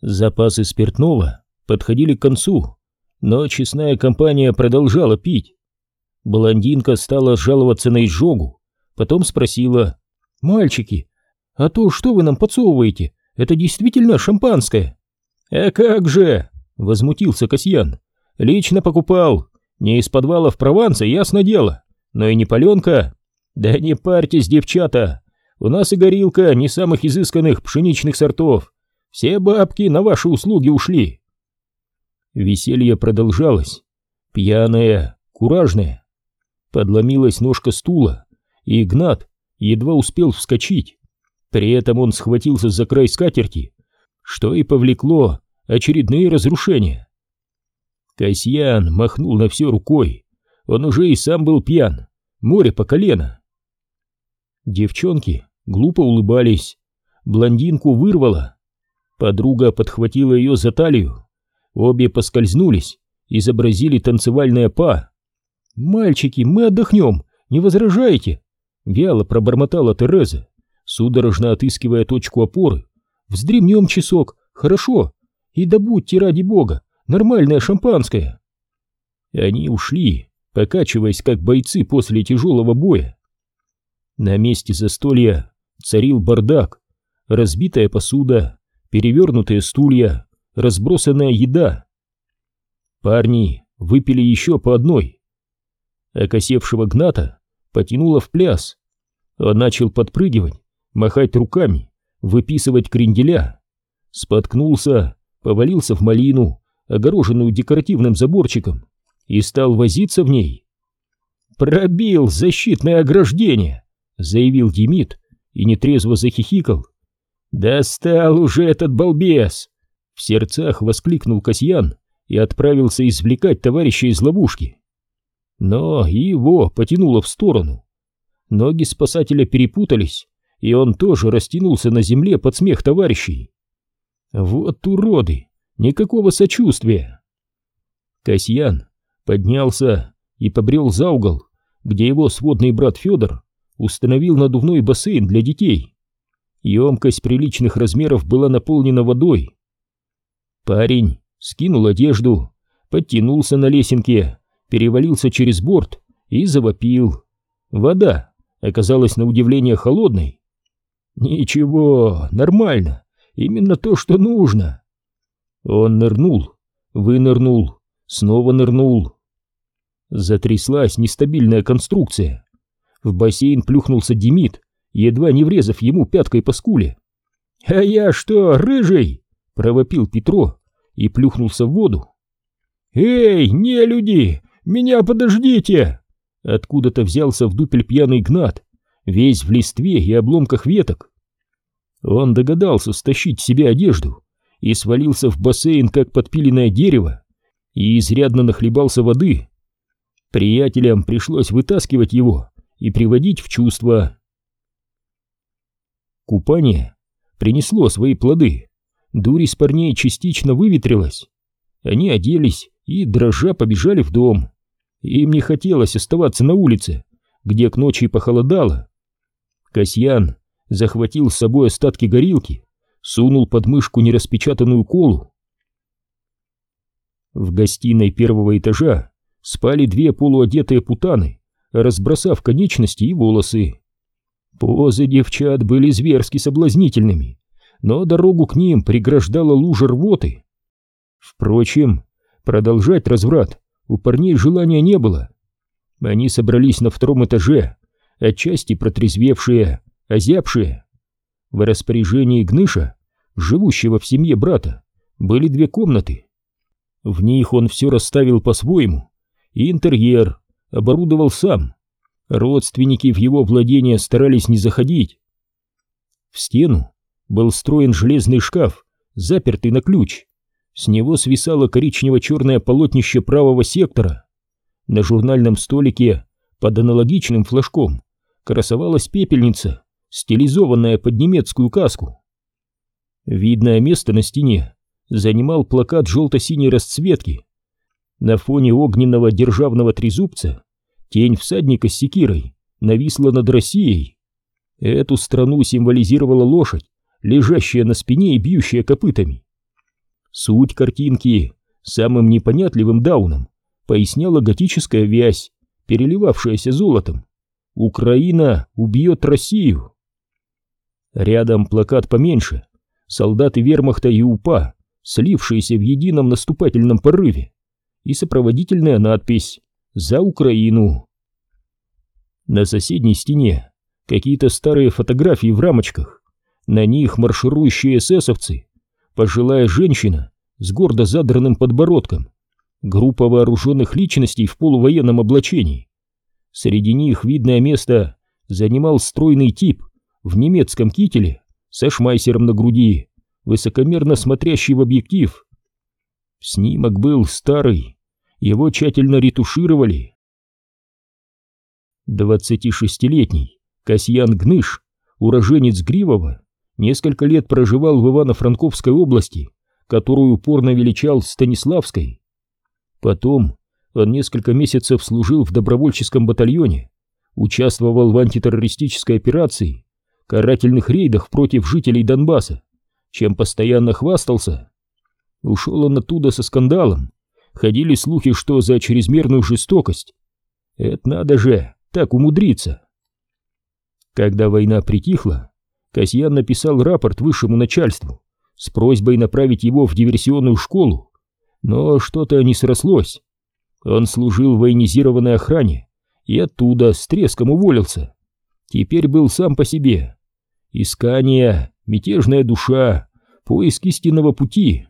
Запасы спиртного подходили к концу, но честная компания продолжала пить. Блондинка стала жаловаться на изжогу, потом спросила, «Мальчики, а то что вы нам подсовываете? Это действительно шампанское?» «А как же!» — возмутился Касьян. «Лично покупал. Не из подвалов Прованса, ясно дело. Но и не паленка. Да не парьтесь, девчата. У нас и горилка не самых изысканных пшеничных сортов. Все бабки на ваши услуги ушли». Веселье продолжалось. Пьяное, куражное. Подломилась ножка стула, и Игнат едва успел вскочить. При этом он схватился за край скатерти, что и повлекло очередные разрушения. Касьян махнул на все рукой. Он уже и сам был пьян, море по колено. Девчонки глупо улыбались. Блондинку вырвало. Подруга подхватила ее за талию. Обе поскользнулись, изобразили танцевальное па. «Мальчики, мы отдохнем, не возражаете?» Вяло пробормотала Тереза, судорожно отыскивая точку опоры. «Вздремнем часок, хорошо, и добудьте ради бога нормальное шампанское. И они ушли, покачиваясь как бойцы после тяжелого боя. На месте застолья царил бардак, разбитая посуда, перевернутые стулья, разбросанная еда. Парни выпили еще по одной. Окосевшего Гната потянуло в пляс. Он начал подпрыгивать, махать руками, выписывать кренделя. Споткнулся, повалился в малину, огороженную декоративным заборчиком, и стал возиться в ней. «Пробил защитное ограждение!» — заявил Демид и нетрезво захихикал. «Достал уже этот балбес!» — в сердцах воскликнул Касьян и отправился извлекать товарища из ловушки. Но его потянуло в сторону. Ноги спасателя перепутались, и он тоже растянулся на земле под смех товарищей. Вот уроды! Никакого сочувствия! Касьян поднялся и побрел за угол, где его сводный брат Федор установил надувной бассейн для детей. Емкость приличных размеров была наполнена водой. Парень скинул одежду, подтянулся на лесенке, перевалился через борт и завопил. Вода оказалась на удивление холодной. Ничего, нормально, именно то, что нужно. Он нырнул, вынырнул, снова нырнул. Затряслась нестабильная конструкция. В бассейн плюхнулся Демид, едва не врезав ему пяткой по скуле. «А я что, рыжий?» — провопил Петро и плюхнулся в воду. «Эй, не люди, меня подождите!» Откуда-то взялся в дупель пьяный Гнат, весь в листве и обломках веток. Он догадался стащить себе одежду и свалился в бассейн, как подпиленное дерево, и изрядно нахлебался воды. Приятелям пришлось вытаскивать его и приводить в чувство. Купание принесло свои плоды. Дурь из парней частично выветрилась. Они оделись и, дрожа, побежали в дом. Им не хотелось оставаться на улице, где к ночи похолодало. Касьян захватил с собой остатки горилки, сунул под мышку нераспечатанную колу. В гостиной первого этажа спали две полуодетые путаны, разбросав конечности и волосы. Позы девчат были зверски соблазнительными, но дорогу к ним преграждала лужа рвоты. Впрочем, продолжать разврат у парней желания не было. Они собрались на втором этаже, отчасти протрезвевшие, озябшие. В распоряжении Гныша, живущего в семье брата, были две комнаты. В них он все расставил по-своему, и интерьер оборудовал сам. Родственники в его владение старались не заходить. В стену был встроен железный шкаф, запертый на ключ. С него свисало коричнево-черное полотнище правого сектора. На журнальном столике под аналогичным флажком красовалась пепельница, стилизованная под немецкую каску. Видное место на стене занимал плакат желто-синей расцветки. На фоне огненного державного трезубца тень всадника с секирой нависла над Россией. Эту страну символизировала лошадь, лежащая на спине и бьющая копытами. Суть картинки самым непонятливым дауном поясняла готическая вязь, переливавшаяся золотом. «Украина убьет Россию». Рядом плакат поменьше, солдаты вермахта и УПА, слившиеся в едином наступательном порыве, и сопроводительная надпись «За Украину». На соседней стене какие-то старые фотографии в рамочках, на них марширующие эсэсовцы, пожилая женщина с гордо задранным подбородком, группа вооруженных личностей в полувоенном облачении. Среди них видное место занимал стройный тип в немецком кителе со шмайсером на груди, высокомерно смотрящий в объектив. Снимок был старый, его тщательно ретушировали. 26-летний Касьян Гныш, уроженец Гривова, несколько лет проживал в Ивано-Франковской области, которую упорно величал Станиславской. Потом он несколько месяцев служил в добровольческом батальоне, участвовал в антитеррористической операции, карательных рейдах против жителей Донбасса, чем постоянно хвастался. Ушел он оттуда со скандалом. Ходили слухи, что за чрезмерную жестокость. Это надо же, так умудриться. Когда война притихла, Касьян написал рапорт высшему начальству с просьбой направить его в диверсионную школу, но что-то не срослось. Он служил в военизированной охране и оттуда с треском уволился. Теперь был сам по себе. Искание, мятежная душа, поиск истинного пути.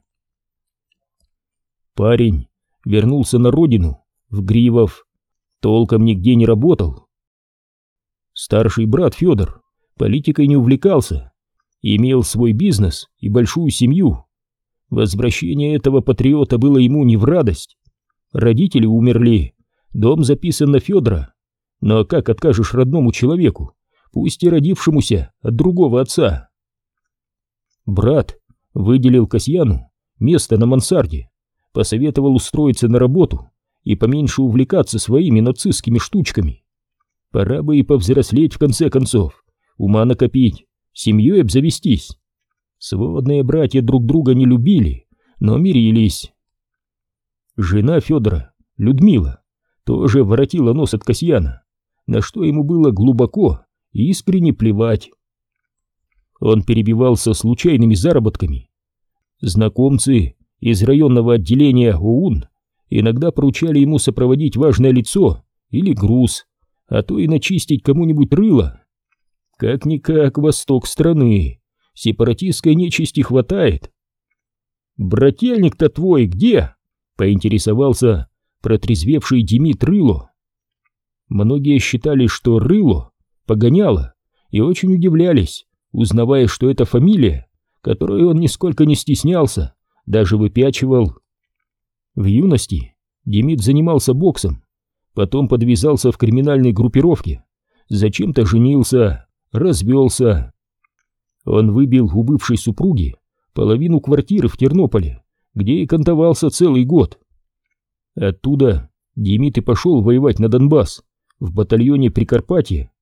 Парень вернулся на родину, в Гривов, толком нигде не работал. Старший брат Федор политикой не увлекался, имел свой бизнес и большую семью. Возвращение этого патриота было ему не в радость. Родители умерли, дом записан на Федора. Но как откажешь родному человеку, пусть и родившемуся от другого отца? Брат выделил Касьяну место на мансарде, посоветовал устроиться на работу и поменьше увлекаться своими нацистскими штучками. Пора бы и повзрослеть в конце концов ума накопить, семьей обзавестись. Сводные братья друг друга не любили, но мирились. Жена Федора, Людмила, тоже воротила нос от Касьяна, на что ему было глубоко и искренне плевать. он перебивался случайными заработками. Знакомцы из районного отделения ОУН иногда поручали ему сопроводить важное лицо или груз, а то и начистить кому-нибудь рыло. Как-никак восток страны, сепаратистской нечисти хватает. «Брательник-то твой где?» — поинтересовался протрезвевший Демид Рыло. Многие считали, что Рыло погоняло, и очень удивлялись, узнавая, что это фамилия, которую он нисколько не стеснялся, даже выпячивал. В юности Демид занимался боксом, потом подвязался в криминальной группировке, зачем-то женился, развелся. Он выбил у бывшей супруги половину квартиры в Тернополе, где и кантовался целый год. Оттуда Демид и пошел воевать на Донбасс, в батальоне Прикарпатья.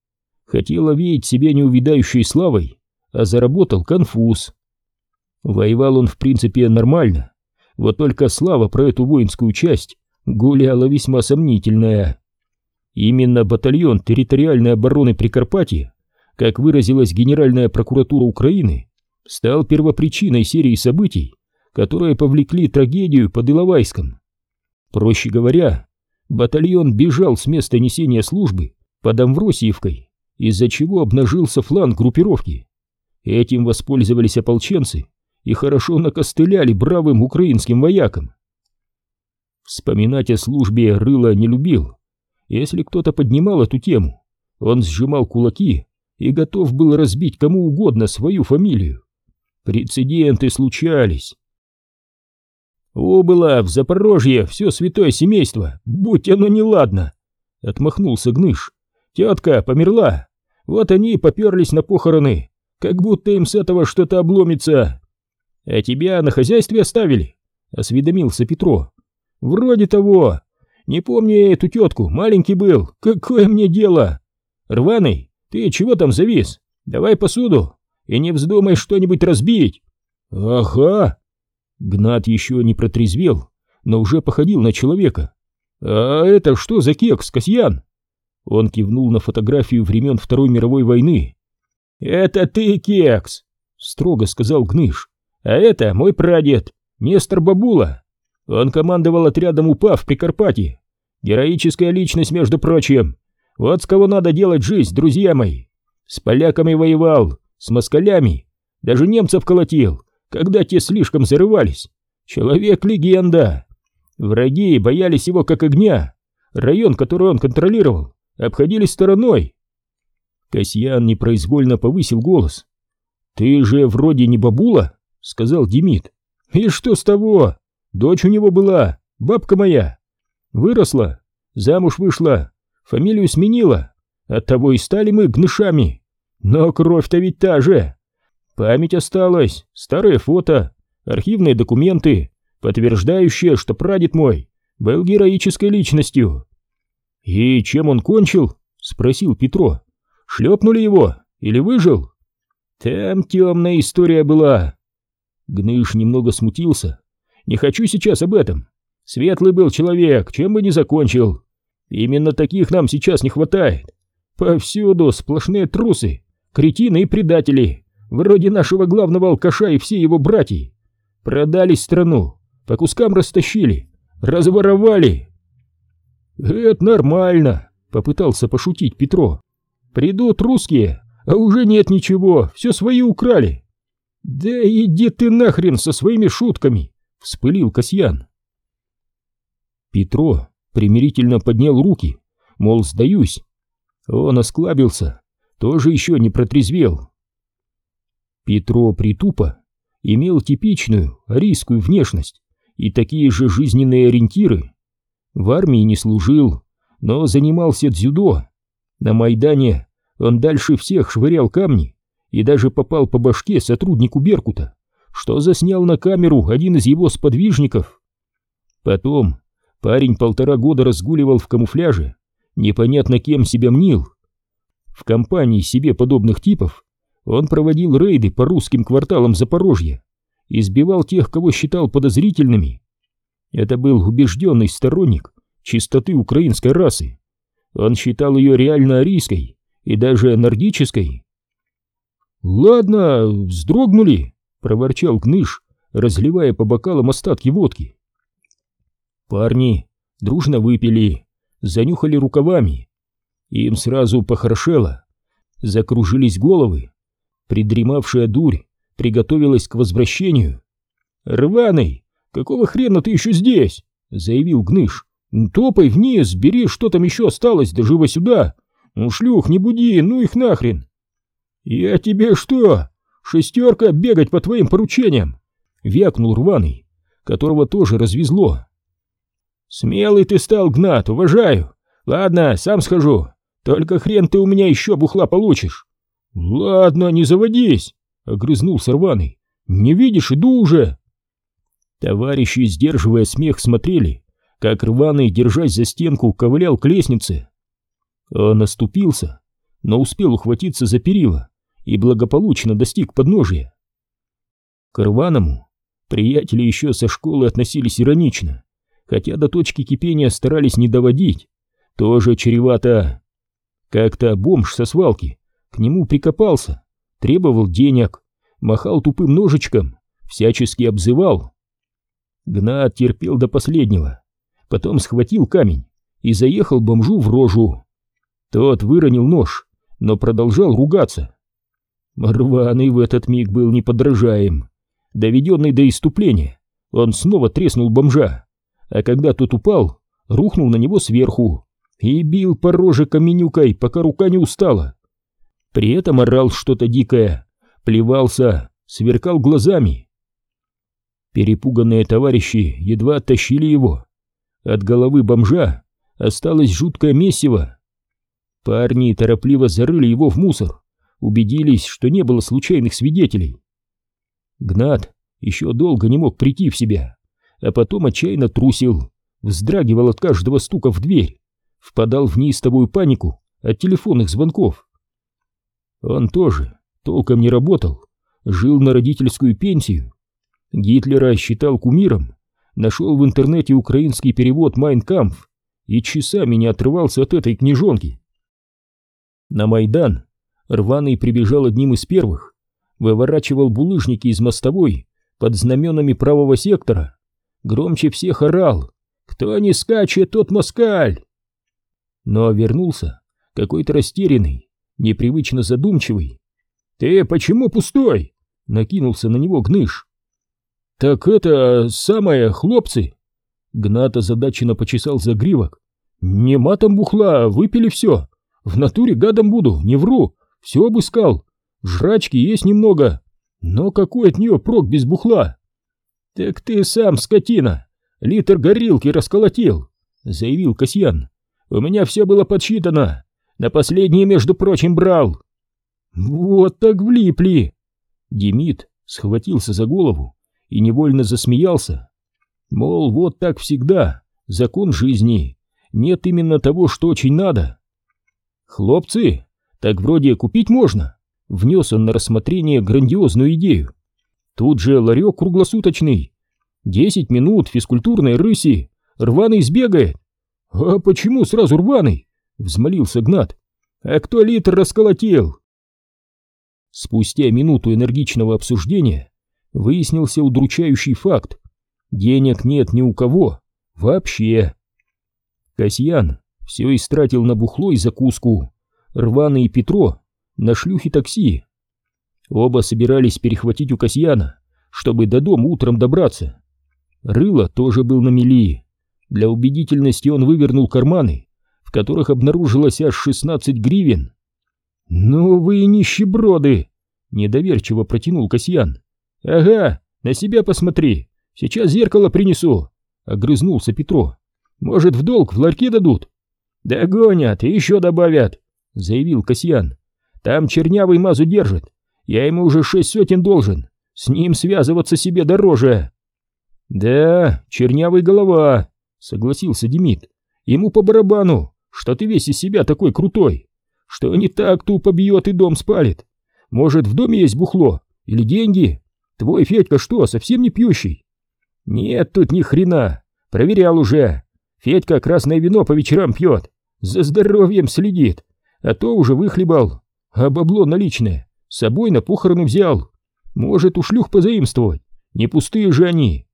Хотел овеять себя неувидающей славой, а заработал конфуз. Воевал он в принципе нормально, вот только слава про эту воинскую часть гуляла весьма сомнительная. Именно батальон территориальной обороны Прикарпатья, как выразилась Генеральная прокуратура Украины, стал первопричиной серии событий, которые повлекли трагедию под Иловайском. Проще говоря, батальон бежал с места несения службы под Амвросиевкой, из-за чего обнажился фланг группировки. Этим воспользовались ополченцы и хорошо накостыляли бравым украинским воякам. Вспоминать о службе Рыла не любил. Если кто-то поднимал эту тему, он сжимал кулаки и готов был разбить кому угодно свою фамилию. Прецеденты случались. «Убыло в Запорожье все святое семейство, будь оно неладно!» — отмахнулся Гныш. «Тетка померла, вот они и поперлись на похороны, как будто им с этого что-то обломится!» «А тебя на хозяйстве оставили?» — осведомился Петро. «Вроде того. Не помню я эту тетку, маленький был, какое мне дело? Рваный, ты чего там завис? Давай посуду и не вздумай что-нибудь разбить!» «Ага!» Гнат еще не протрезвел, но уже походил на человека. «А это что за кекс, Касьян?» Он кивнул на фотографию времен Второй мировой войны. «Это ты, кекс!» — строго сказал Гныш. «А это мой прадед, Нестор Бабула. Он командовал отрядом УПА в Прикарпатье. Героическая личность, между прочим. Вот с кого надо делать жизнь, друзья мои. С поляками воевал, с москалями, даже немцев колотил, когда те слишком зарывались. Человек-легенда. Враги боялись его как огня. Район, который он контролировал, обходили стороной. Касьян непроизвольно повысил голос. «Ты же вроде не бабула?» — сказал Демид. «И что с того? Дочь у него была, бабка моя. Выросла, замуж вышла, фамилию сменила. Оттого и стали мы гнышами. Но кровь-то ведь та же. Память осталась, старые фото, архивные документы, подтверждающие, что прадед мой был героической личностью. «И чем он кончил?» — спросил Петро. «Шлепнули его или выжил?» «Там темная история была». Гныш немного смутился. «Не хочу сейчас об этом. Светлый был человек, чем бы ни закончил. Именно таких нам сейчас не хватает. Повсюду сплошные трусы, кретины и предатели вроде нашего главного алкаша и все его братья, продали страну, по кускам растащили, разворовали. Это нормально, попытался пошутить Петро. Придут русские, а уже нет ничего, все свои украли. Да иди ты нахрен со своими шутками, вспылил Касьян. Петро примирительно поднял руки, мол, сдаюсь. Он осклабился, тоже еще не протрезвел. Петро Притупа имел типичную арийскую внешность и такие же жизненные ориентиры. В армии не служил, но занимался дзюдо. На Майдане он дальше всех швырял камни и даже попал по башке сотруднику Беркута, что заснял на камеру один из его сподвижников. Потом парень полтора года разгуливал в камуфляже, непонятно кем себя мнил. В компании себе подобных типов он проводил рейды по русским кварталам Запорожья, избивал тех, кого считал подозрительными. Это был убежденный сторонник чистоты украинской расы. Он считал ее реально арийской и даже нордической. Ладно, вздрогнули, проворчал Гныш, разливая по бокалам остатки водки. Парни дружно выпили, занюхали рукавами. Им сразу похорошело, закружились головы. Придремавшая дурь приготовилась к возвращению. «Рваный, какого хрена ты еще здесь?» — заявил Гныш. «Топай вниз, бери, что там еще осталось, да живо сюда! Ну, шлюх, не буди, ну их нахрен!» «Я тебе что, шестерка бегать по твоим поручениям?» — вякнул рваный, которого тоже развезло. «Смелый ты стал, Гнат, уважаю. Ладно, сам схожу. Только хрен ты у меня еще бухла получишь». «Ладно, не заводись», — огрызнулся рваный. «Не видишь, иду уже». Товарищи, сдерживая смех, смотрели, как рваный, держась за стенку, ковылял к лестнице. Он оступился, но успел ухватиться за перила и благополучно достиг подножия. К рваному приятели еще со школы относились иронично, хотя до точки кипения старались не доводить, тоже чревато. Как-то бомж со свалки к нему прикопался, требовал денег, махал тупым ножичком, всячески обзывал. Гнат терпел до последнего, потом схватил камень и заехал бомжу в рожу. Тот выронил нож, но продолжал ругаться. Рваный в этот миг был неподражаем. Доведенный до иступления, он снова треснул бомжа, а когда тот упал, рухнул на него сверху и бил по роже каменюкой, пока рука не устала. При этом орал что-то дикое, плевался, сверкал глазами. Перепуганные товарищи едва оттащили его. От головы бомжа осталось жуткое месиво. Парни торопливо зарыли его в мусор, убедились, что не было случайных свидетелей. Гнат еще долго не мог прийти в себя а потом отчаянно трусил, вздрагивал от каждого стука в дверь, впадал в неистовую панику от телефонных звонков. Он тоже толком не работал, жил на родительскую пенсию. Гитлера считал кумиром, нашел в интернете украинский перевод «Майнкампф» и часами не отрывался от этой книжонки. На Майдан Рваный прибежал одним из первых, выворачивал булыжники из мостовой под знаменами правого сектора громче всех орал «Кто не скачет, тот москаль!» Но вернулся какой-то растерянный, непривычно задумчивый. «Ты почему пустой?» — накинулся на него Гныш. «Так это самое, хлопцы!» Гнат озадаченно почесал загривок. «Не матом бухла, выпили все. В натуре гадом буду, не вру, все обыскал. Жрачки есть немного, но какой от нее прок без бухла?» «Так ты сам, скотина, литр горилки расколотил», — заявил Касьян. «У меня все было подсчитано, на последнее, между прочим, брал». «Вот так влипли!» Демид схватился за голову и невольно засмеялся. Мол, вот так всегда, закон жизни, нет именно того, что очень надо. «Хлопцы, так вроде купить можно», — внес он на рассмотрение грандиозную идею. Тут же ларек круглосуточный. Десять минут физкультурной рыси. Рваный сбегает. А почему сразу рваный? Взмолился Гнат. А кто литр расколотил? Спустя минуту энергичного обсуждения выяснился удручающий факт. Денег нет ни у кого. Вообще. Касьян все истратил на бухло и закуску. Рваный и Петро на шлюхи такси. Оба собирались перехватить у Касьяна, чтобы до дома утром добраться. Рыло тоже был на мели. Для убедительности он вывернул карманы, в которых обнаружилось аж 16 гривен. «Ну вы нищеброды!» — недоверчиво протянул Касьян. «Ага, на себя посмотри, сейчас зеркало принесу!» — огрызнулся Петро. «Может, в долг в ларьке дадут?» «Догонят и еще добавят!» — заявил Касьян. «Там чернявый мазу держит, я ему уже шесть сотен должен. С ним связываться себе дороже. Да, чернявый голова, согласился Демид. Ему по барабану, что ты весь из себя такой крутой. Что не так тупо бьет и дом спалит. Может, в доме есть бухло? Или деньги? Твой Федька что, совсем не пьющий? Нет тут ни хрена. Проверял уже. Федька красное вино по вечерам пьет. За здоровьем следит. А то уже выхлебал. А бабло наличное с собой на похороны взял. Может, у шлюх позаимствовать, не пустые же они.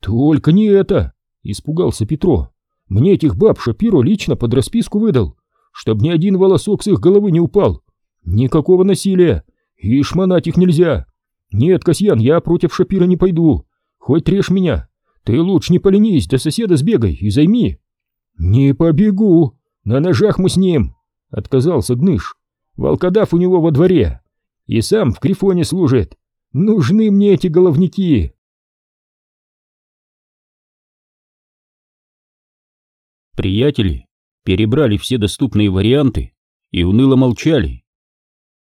Только не это, испугался Петро. Мне этих баб Шапиро лично под расписку выдал, чтоб ни один волосок с их головы не упал. Никакого насилия, и шмонать их нельзя. Нет, Касьян, я против Шапира не пойду. Хоть трешь меня. Ты лучше не поленись, до соседа сбегай и займи. Не побегу. На ножах мы с ним. Отказался Гныш. Волкодав у него во дворе. И сам в Крифоне служит. Нужны мне эти головники. Приятели перебрали все доступные варианты и уныло молчали.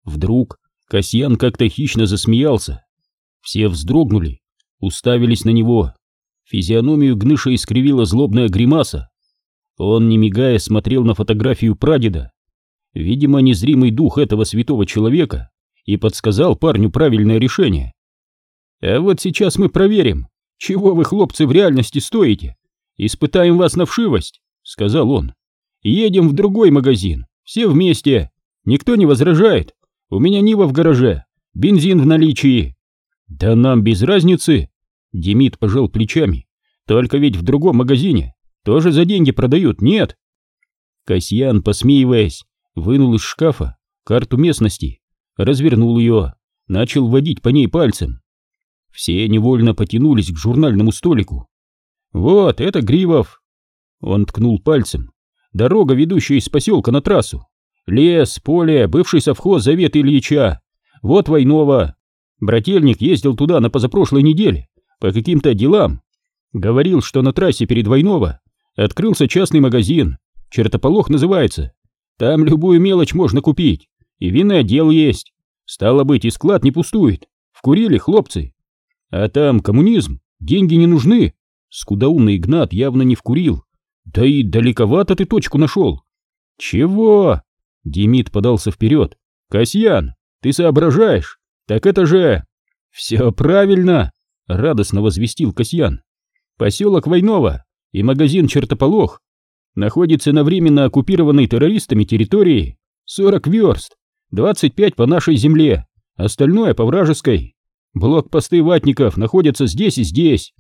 Вдруг Касьян как-то хищно засмеялся. Все вздрогнули, уставились на него. Физиономию Гныша искривила злобная гримаса. Он, не мигая, смотрел на фотографию прадеда. Видимо, незримый дух этого святого человека и подсказал парню правильное решение. «А вот сейчас мы проверим, чего вы, хлопцы, в реальности стоите. Испытаем вас на вшивость», — сказал он. «Едем в другой магазин, все вместе. Никто не возражает. У меня Нива в гараже, бензин в наличии. Да нам без разницы. Демид пожал плечами. Только ведь в другом магазине тоже за деньги продают, нет? Касьян, посмеиваясь, вынул из шкафа карту местности, развернул ее, начал водить по ней пальцем. Все невольно потянулись к журнальному столику. «Вот, это Гривов!» Он ткнул пальцем. «Дорога, ведущая из поселка на трассу. Лес, поле, бывший совхоз Завета Ильича. Вот Войнова. Брательник ездил туда на позапрошлой неделе по каким-то делам. Говорил, что на трассе перед Войнова открылся частный магазин. Чертополох называется. Там любую мелочь можно купить. И винный отдел есть. Стало быть, и склад не пустует. Вкурили хлопцы. А там коммунизм, деньги не нужны. Скудоумный Игнат явно не вкурил. Да и далековато ты точку нашел. Чего? Демид подался вперед. «Касьян, ты соображаешь? Так это же...» «Все правильно!» — радостно возвестил Касьян. «Поселок Войнова и магазин Чертополох находится на временно оккупированной террористами территории 40 верст, 25 по нашей земле, остальное по вражеской. Блокпосты ватников находятся здесь и здесь».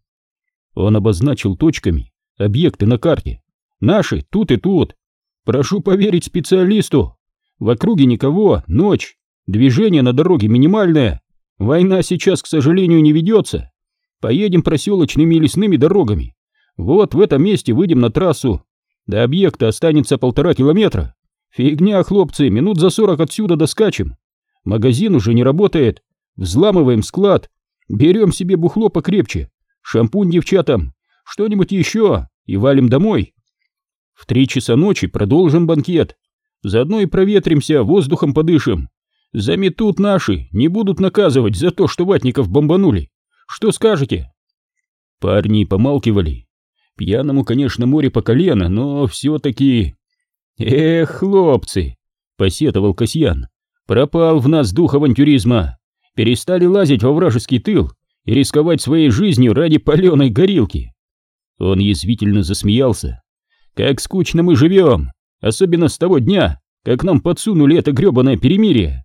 Он обозначил точками объекты на карте. «Наши тут и тут. Прошу поверить специалисту, в округе никого, ночь, движение на дороге минимальное. Война сейчас, к сожалению, не ведется. Поедем проселочными и лесными дорогами. Вот в этом месте выйдем на трассу. До объекта останется полтора километра. Фигня, хлопцы, минут за сорок отсюда доскачем. Магазин уже не работает. Взламываем склад. Берем себе бухло покрепче. Шампунь девчатам. Что-нибудь еще. И валим домой. В три часа ночи продолжим банкет. Заодно и проветримся, воздухом подышим. Заметут наши, не будут наказывать за то, что ватников бомбанули. Что скажете?» Парни помалкивали. Пьяному, конечно, море по колено, но все-таки... «Эх, хлопцы!» — посетовал Касьян. «Пропал в нас дух авантюризма. Перестали лазить во вражеский тыл и рисковать своей жизнью ради паленой горилки». Он язвительно засмеялся. «Как скучно мы живем! особенно с того дня, как нам подсунули это гребаное перемирие.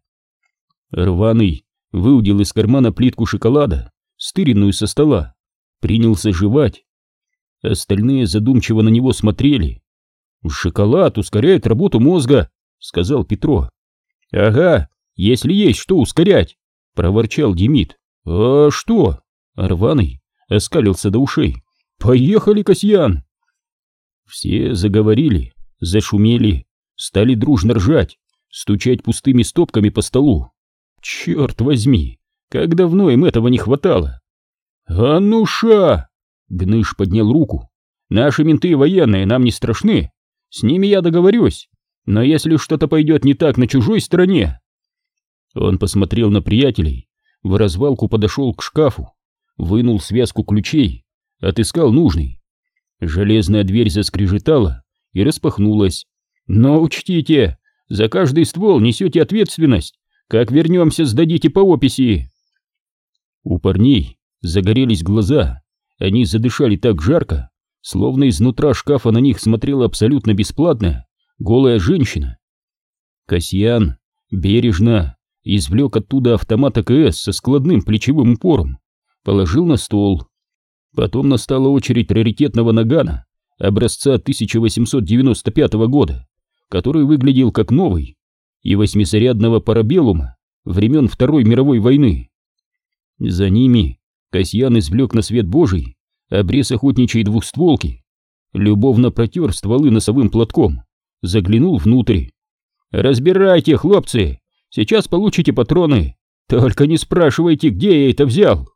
Рваный выудил из кармана плитку шоколада, стыренную со стола, принялся жевать. Остальные задумчиво на него смотрели. «Шоколад ускоряет работу мозга», — сказал Петро. «Ага, если есть что ускорять», — проворчал Демид. «А что?» — Рваный оскалился до ушей. «Поехали, Касьян!» Все заговорили, зашумели, стали дружно ржать, стучать пустыми стопками по столу. Черт возьми, как давно им этого не хватало. «Ануша!» — Гныш поднял руку. «Наши менты военные нам не страшны, с ними я договорюсь, но если что-то пойдет не так на чужой стороне...» Он посмотрел на приятелей, в развалку подошел к шкафу, вынул связку ключей, отыскал нужный. Железная дверь заскрежетала, и распахнулась. «Но учтите, за каждый ствол несете ответственность. Как вернемся, сдадите по описи». У парней загорелись глаза, они задышали так жарко, словно изнутра шкафа на них смотрела абсолютно бесплатная голая женщина. Касьян бережно, извлек оттуда автомат АКС со складным плечевым упором, положил на стол. Потом настала очередь раритетного нагана образца 1895 года, который выглядел как новый, и восьмисарядного парабеллума времен Второй мировой войны. За ними Касьян извлек на свет Божий обрез охотничьей двухстволки, любовно протер стволы носовым платком, заглянул внутрь. «Разбирайте, хлопцы, сейчас получите патроны, только не спрашивайте, где я это взял!»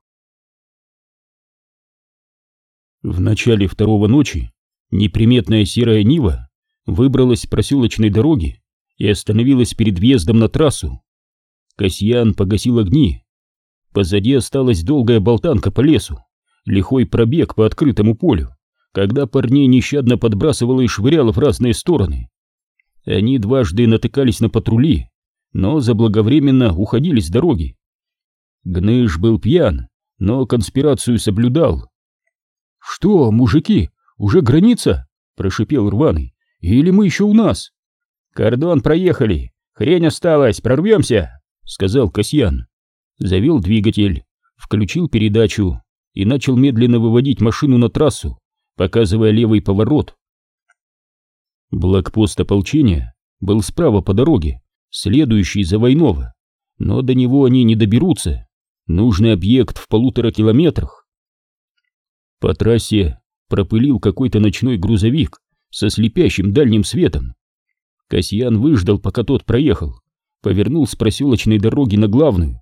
В начале второго ночи неприметная серая Нива выбралась с проселочной дороги и остановилась перед въездом на трассу. Касьян погасил огни. Позади осталась долгая болтанка по лесу, лихой пробег по открытому полю, когда парней нещадно подбрасывало и швыряло в разные стороны. Они дважды натыкались на патрули, но заблаговременно уходили с дороги. Гныш был пьян, но конспирацию соблюдал. «Что, мужики, уже граница?» — прошипел рваный. «Или мы еще у нас?» «Кордон проехали, хрень осталась, прорвемся!» — сказал Касьян. Завел двигатель, включил передачу и начал медленно выводить машину на трассу, показывая левый поворот. Блокпост ополчения был справа по дороге, следующий за Войнова, но до него они не доберутся. Нужный объект в полутора километрах. По трассе пропылил какой-то ночной грузовик со слепящим дальним светом. Касьян выждал, пока тот проехал, повернул с проселочной дороги на главную.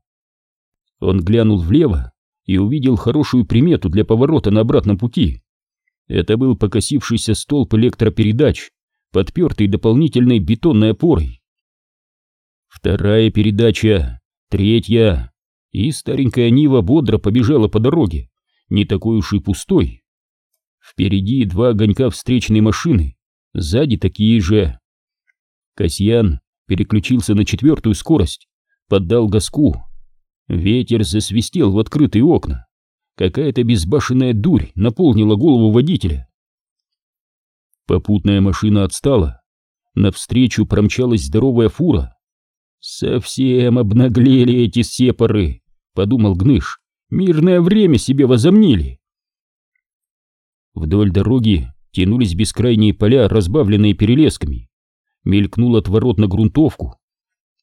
Он глянул влево и увидел хорошую примету для поворота на обратном пути. Это был покосившийся столб электропередач, подпертый дополнительной бетонной опорой. Вторая передача, третья, и старенькая Нива бодро побежала по дороге, не такой уж и пустой. Впереди два огонька встречной машины, сзади такие же. Касьян переключился на четвертую скорость, поддал газку. Ветер засвистел в открытые окна. Какая-то безбашенная дурь наполнила голову водителя. Попутная машина отстала. Навстречу промчалась здоровая фура. «Совсем обнаглели эти сепары», — подумал Гныш. «Мирное время себе возомнили». Вдоль дороги тянулись бескрайние поля, разбавленные перелесками. Мелькнул отворот на грунтовку.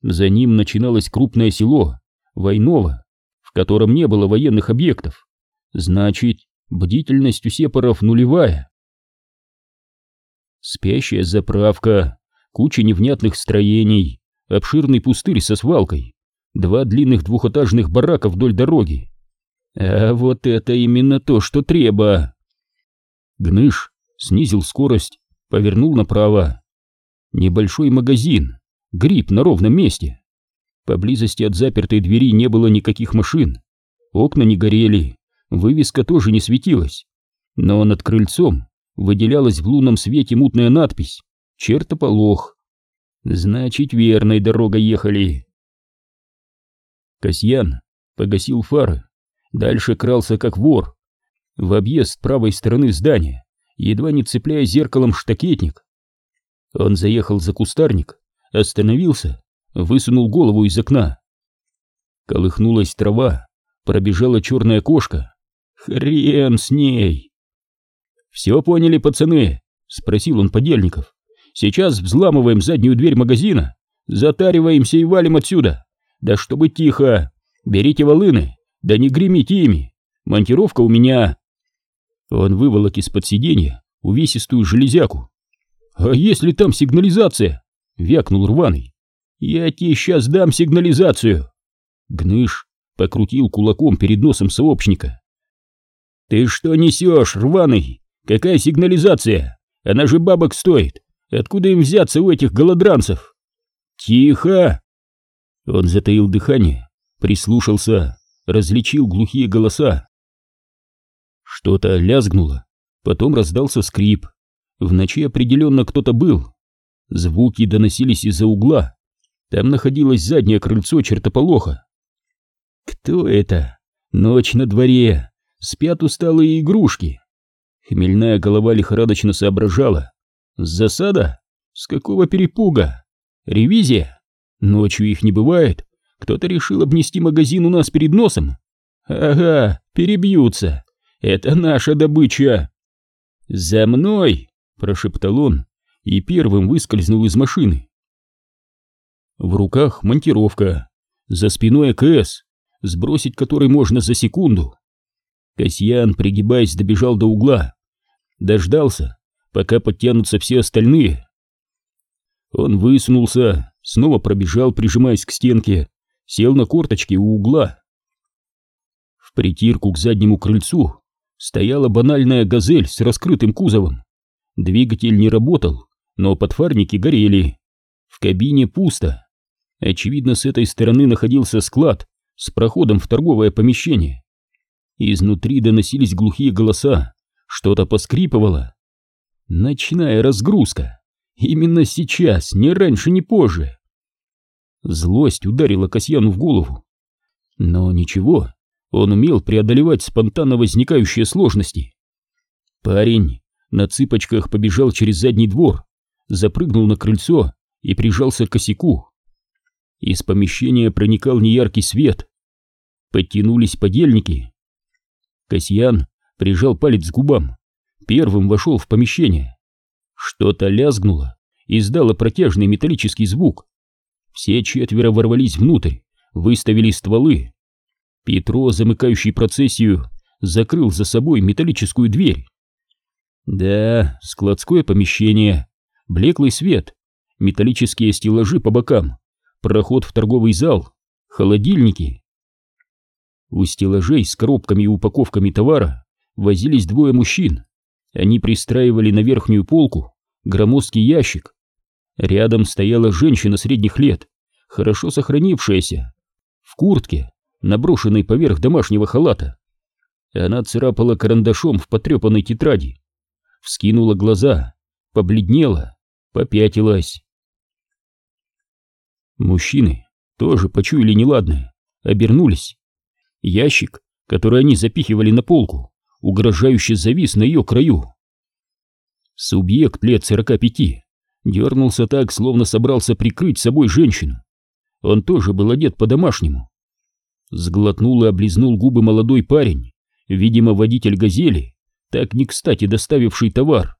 За ним начиналось крупное село, Войново, в котором не было военных объектов. Значит, бдительность у сепаров нулевая. Спящая заправка, куча невнятных строений, обширный пустырь со свалкой, два длинных двухэтажных барака вдоль дороги. А вот это именно то, что треба. Гныш снизил скорость, повернул направо. Небольшой магазин, гриб на ровном месте. Поблизости от запертой двери не было никаких машин. Окна не горели, вывеска тоже не светилась. Но над крыльцом выделялась в лунном свете мутная надпись «Чертополох». Значит, верной дорогой ехали. Касьян погасил фары, дальше крался как вор. В объезд правой стороны здания, едва не цепляя зеркалом штакетник. Он заехал за кустарник, остановился высунул голову из окна. Колыхнулась трава, пробежала черная кошка. Хрен с ней! «Все поняли, пацаны?» — спросил он подельников. «Сейчас взламываем заднюю дверь магазина, затариваемся и валим отсюда. Да чтобы тихо! Берите волыны, да не гремите ими! Монтировка у меня!» Он выволок из-под сиденья увесистую железяку. «А если там сигнализация?» — вякнул рваный. «Я тебе сейчас дам сигнализацию!» Гныш покрутил кулаком перед носом сообщника. «Ты что несешь, рваный? Какая сигнализация? Она же бабок стоит! Откуда им взяться у этих голодранцев?» «Тихо!» Он затаил дыхание, прислушался, различил глухие голоса. Что-то лязгнуло, потом раздался скрип. В ночи определенно кто-то был. Звуки доносились из-за угла, там находилось заднее крыльцо чертополоха. Кто это? Ночь на дворе. Спят усталые игрушки. Хмельная голова лихорадочно соображала. Засада? С какого перепуга? Ревизия? Ночью их не бывает. Кто-то решил обнести магазин у нас перед носом? Ага, перебьются. Это наша добыча. За мной, прошептал он и первым выскользнул из машины. В руках монтировка, за спиной АКС, сбросить который можно за секунду. Касьян, пригибаясь, добежал до угла, дождался, пока подтянутся все остальные. Он высунулся, снова пробежал, прижимаясь к стенке, сел на корточки у угла. В притирку к заднему крыльцу стояла банальная «Газель» с раскрытым кузовом. Двигатель не работал, но подфарники горели. В кабине пусто. Очевидно, с этой стороны находился склад с проходом в торговое помещение. Изнутри доносились глухие голоса, что-то поскрипывало. Ночная разгрузка. Именно сейчас, не раньше, не позже. Злость ударила Касьяну в голову. Но ничего, он умел преодолевать спонтанно возникающие сложности. Парень на цыпочках побежал через задний двор, запрыгнул на крыльцо и прижался к косяку. Из помещения проникал неяркий свет. Подтянулись подельники. Касьян прижал палец к губам, первым вошел в помещение. Что-то лязгнуло, издало протяжный металлический звук. Все четверо ворвались внутрь, выставили стволы. Петро, замыкающий процессию, закрыл за собой металлическую дверь. Да, складское помещение, блеклый свет, металлические стеллажи по бокам, проход в торговый зал, холодильники. У стеллажей с коробками и упаковками товара возились двое мужчин. Они пристраивали на верхнюю полку громоздкий ящик. Рядом стояла женщина средних лет, хорошо сохранившаяся, в куртке, наброшенной поверх домашнего халата. Она царапала карандашом в потрепанной тетради, вскинула глаза, побледнела, попятилась. Мужчины тоже почуяли неладное, обернулись. Ящик, который они запихивали на полку, угрожающе завис на ее краю. Субъект лет сорока пяти дернулся так, словно собрался прикрыть собой женщину. Он тоже был одет по-домашнему. Сглотнул и облизнул губы молодой парень, видимо, водитель «Газели», так не кстати доставивший товар.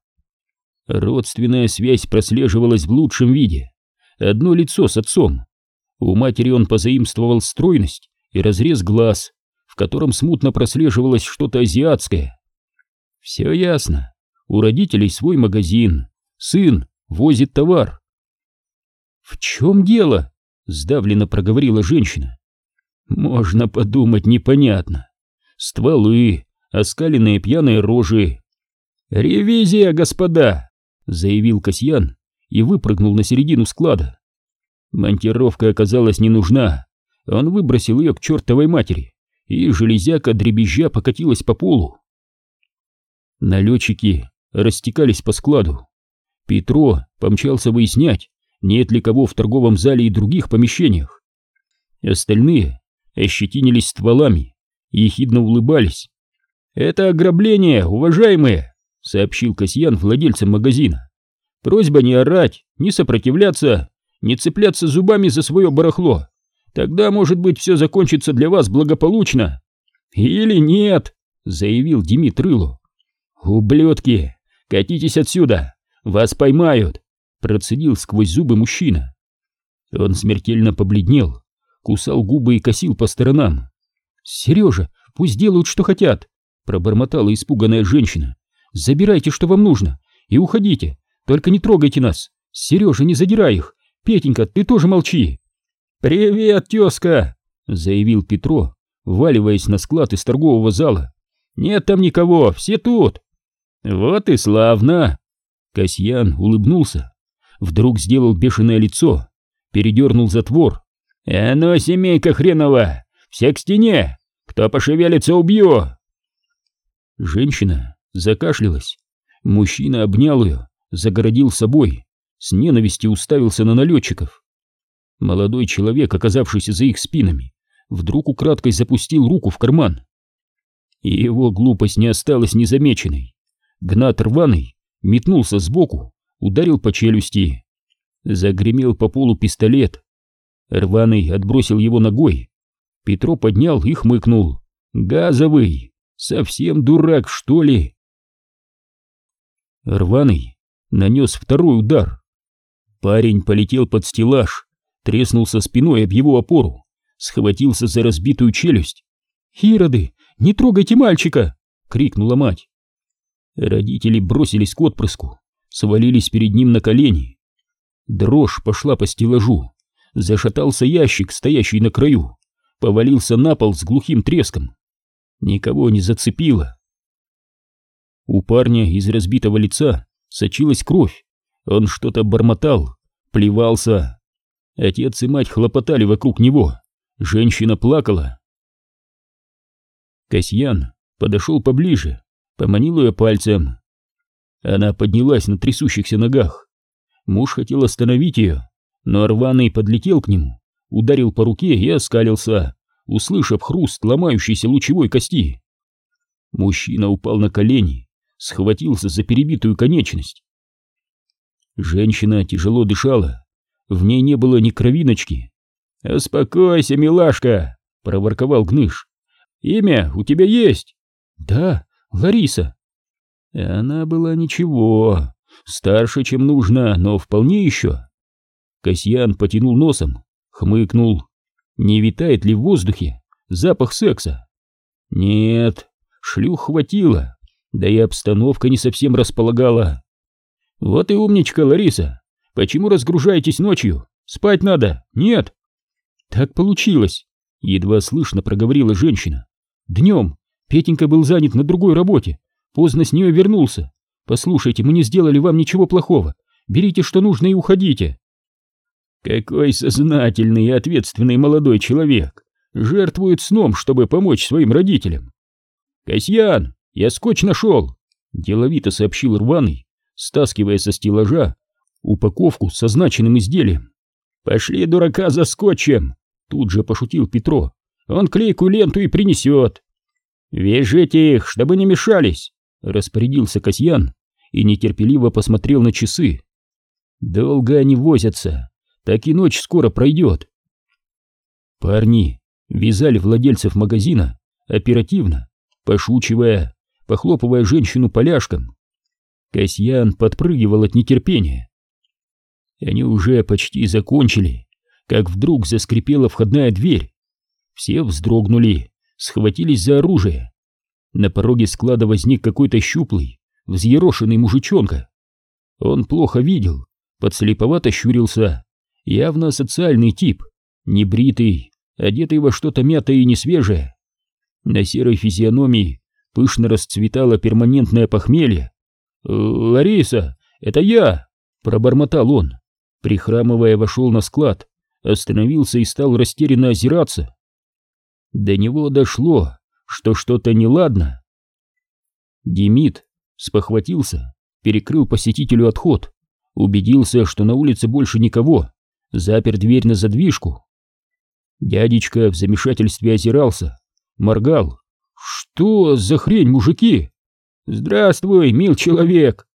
Родственная связь прослеживалась в лучшем виде. Одно лицо с отцом. У матери он позаимствовал стройность и разрез глаз, в котором смутно прослеживалось что-то азиатское. Все ясно. У родителей свой магазин. Сын возит товар. «В чем дело?» — сдавленно проговорила женщина. «Можно подумать, непонятно. Стволы, оскаленные пьяные рожи. «Ревизия, господа!» — заявил Касьян и выпрыгнул на середину склада. Монтировка оказалась не нужна. Он выбросил ее к чертовой матери, и железяка дребезжа покатилась по полу. Налетчики растекались по складу. Петро помчался выяснять, нет ли кого в торговом зале и других помещениях. Остальные ощетинились стволами и ехидно улыбались. «Это ограбление, уважаемые!» — сообщил Касьян владельцам магазина. «Просьба не орать, не сопротивляться, не цепляться зубами за свое барахло. Тогда, может быть, все закончится для вас благополучно». «Или нет», — заявил Демид Рыло. «Ублюдки, катитесь отсюда, вас поймают», — процедил сквозь зубы мужчина. Он смертельно побледнел, кусал губы и косил по сторонам. «Сережа, пусть делают, что хотят», — пробормотала испуганная женщина. «Забирайте, что вам нужно, и уходите, только не трогайте нас. Сережа, не задирай их. Петенька, ты тоже молчи». «Привет, тезка», — заявил Петро, валиваясь на склад из торгового зала. «Нет там никого, все тут». «Вот и славно!» Касьян улыбнулся, вдруг сделал бешеное лицо, передернул затвор. «А ну, семейка хренова, все к стене! Кто пошевелится, убью!» Женщина закашлялась. Мужчина обнял ее, загородил собой, с ненавистью уставился на налетчиков. Молодой человек, оказавшийся за их спинами, вдруг украдкой запустил руку в карман. И его глупость не осталась незамеченной. Гнат рваный метнулся сбоку, ударил по челюсти. Загремел по полу пистолет. Рваный отбросил его ногой. Петро поднял и хмыкнул. «Газовый! Совсем дурак, что ли?» Рваный нанес второй удар. Парень полетел под стеллаж, треснулся спиной об его опору, схватился за разбитую челюсть. «Ироды, не трогайте мальчика!» — крикнула мать. Родители бросились к отпрыску, свалились перед ним на колени. Дрожь пошла по стеллажу, зашатался ящик, стоящий на краю, повалился на пол с глухим треском. Никого не зацепило. У парня из разбитого лица сочилась кровь, он что-то бормотал, плевался. Отец и мать хлопотали вокруг него, женщина плакала. Касьян подошел поближе, поманил ее пальцем. Она поднялась на трясущихся ногах. Муж хотел остановить ее, но рваный подлетел к нему, ударил по руке и оскалился, услышав хруст ломающейся лучевой кости. Мужчина упал на колени, схватился за перебитую конечность. Женщина тяжело дышала, в ней не было ни кровиночки. «Успокойся, милашка!» — проворковал Гныш. «Имя у тебя есть?» «Да, Лариса». Она была ничего, старше, чем нужно, но вполне еще. Касьян потянул носом, хмыкнул. Не витает ли в воздухе запах секса? Нет, шлюх хватило, да и обстановка не совсем располагала. Вот и умничка, Лариса. Почему разгружаетесь ночью? Спать надо, нет? Так получилось, едва слышно проговорила женщина. Днем Петенька был занят на другой работе, поздно с нее вернулся. Послушайте, мы не сделали вам ничего плохого. Берите, что нужно, и уходите. Какой сознательный и ответственный молодой человек жертвует сном, чтобы помочь своим родителям. Касьян, я скотч нашел, деловито сообщил рваный, стаскивая со стеллажа упаковку с означенным изделием. Пошли дурака за скотчем, тут же пошутил Петро. Он клейкую ленту и принесет. Вяжите их, чтобы не мешались, распорядился Касьян и нетерпеливо посмотрел на часы. Долго они возятся так и ночь скоро пройдет. Парни вязали владельцев магазина оперативно, пошучивая, похлопывая женщину поляшком. Касьян подпрыгивал от нетерпения. Они уже почти закончили, как вдруг заскрипела входная дверь. Все вздрогнули, схватились за оружие. На пороге склада возник какой-то щуплый, взъерошенный мужичонка. Он плохо видел, подслеповато щурился, Явно социальный тип, небритый, одетый во что-то мятое и несвежее. На серой физиономии пышно расцветало перманентное похмелье. «Лариса, это я!» — пробормотал он. Прихрамывая, вошел на склад, остановился и стал растерянно озираться. До него дошло, что что-то неладно. Демид спохватился, перекрыл посетителю отход, убедился, что на улице больше никого, запер дверь на задвижку. Дядечка в замешательстве озирался, моргал. «Что за хрень, мужики?» «Здравствуй, мил человек!»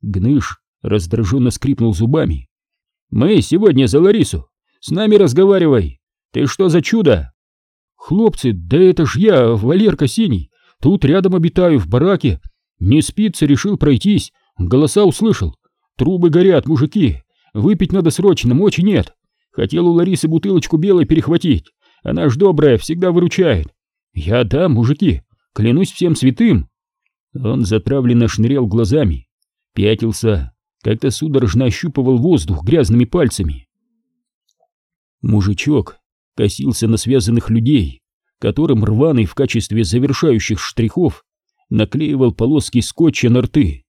Гныш раздраженно скрипнул зубами. «Мы сегодня за Ларису. С нами разговаривай. Ты что за чудо?» «Хлопцы, да это ж я, Валерка Синий. Тут рядом обитаю, в бараке. Не спится, решил пройтись. Голоса услышал. Трубы горят, мужики. Выпить надо срочно, мочи нет. Хотел у Ларисы бутылочку белой перехватить. Она ж добрая, всегда выручает. Я дам, мужики, клянусь всем святым. Он затравленно шнырял глазами, пятился, как-то судорожно ощупывал воздух грязными пальцами. Мужичок косился на связанных людей, которым рваный в качестве завершающих штрихов наклеивал полоски скотча на рты.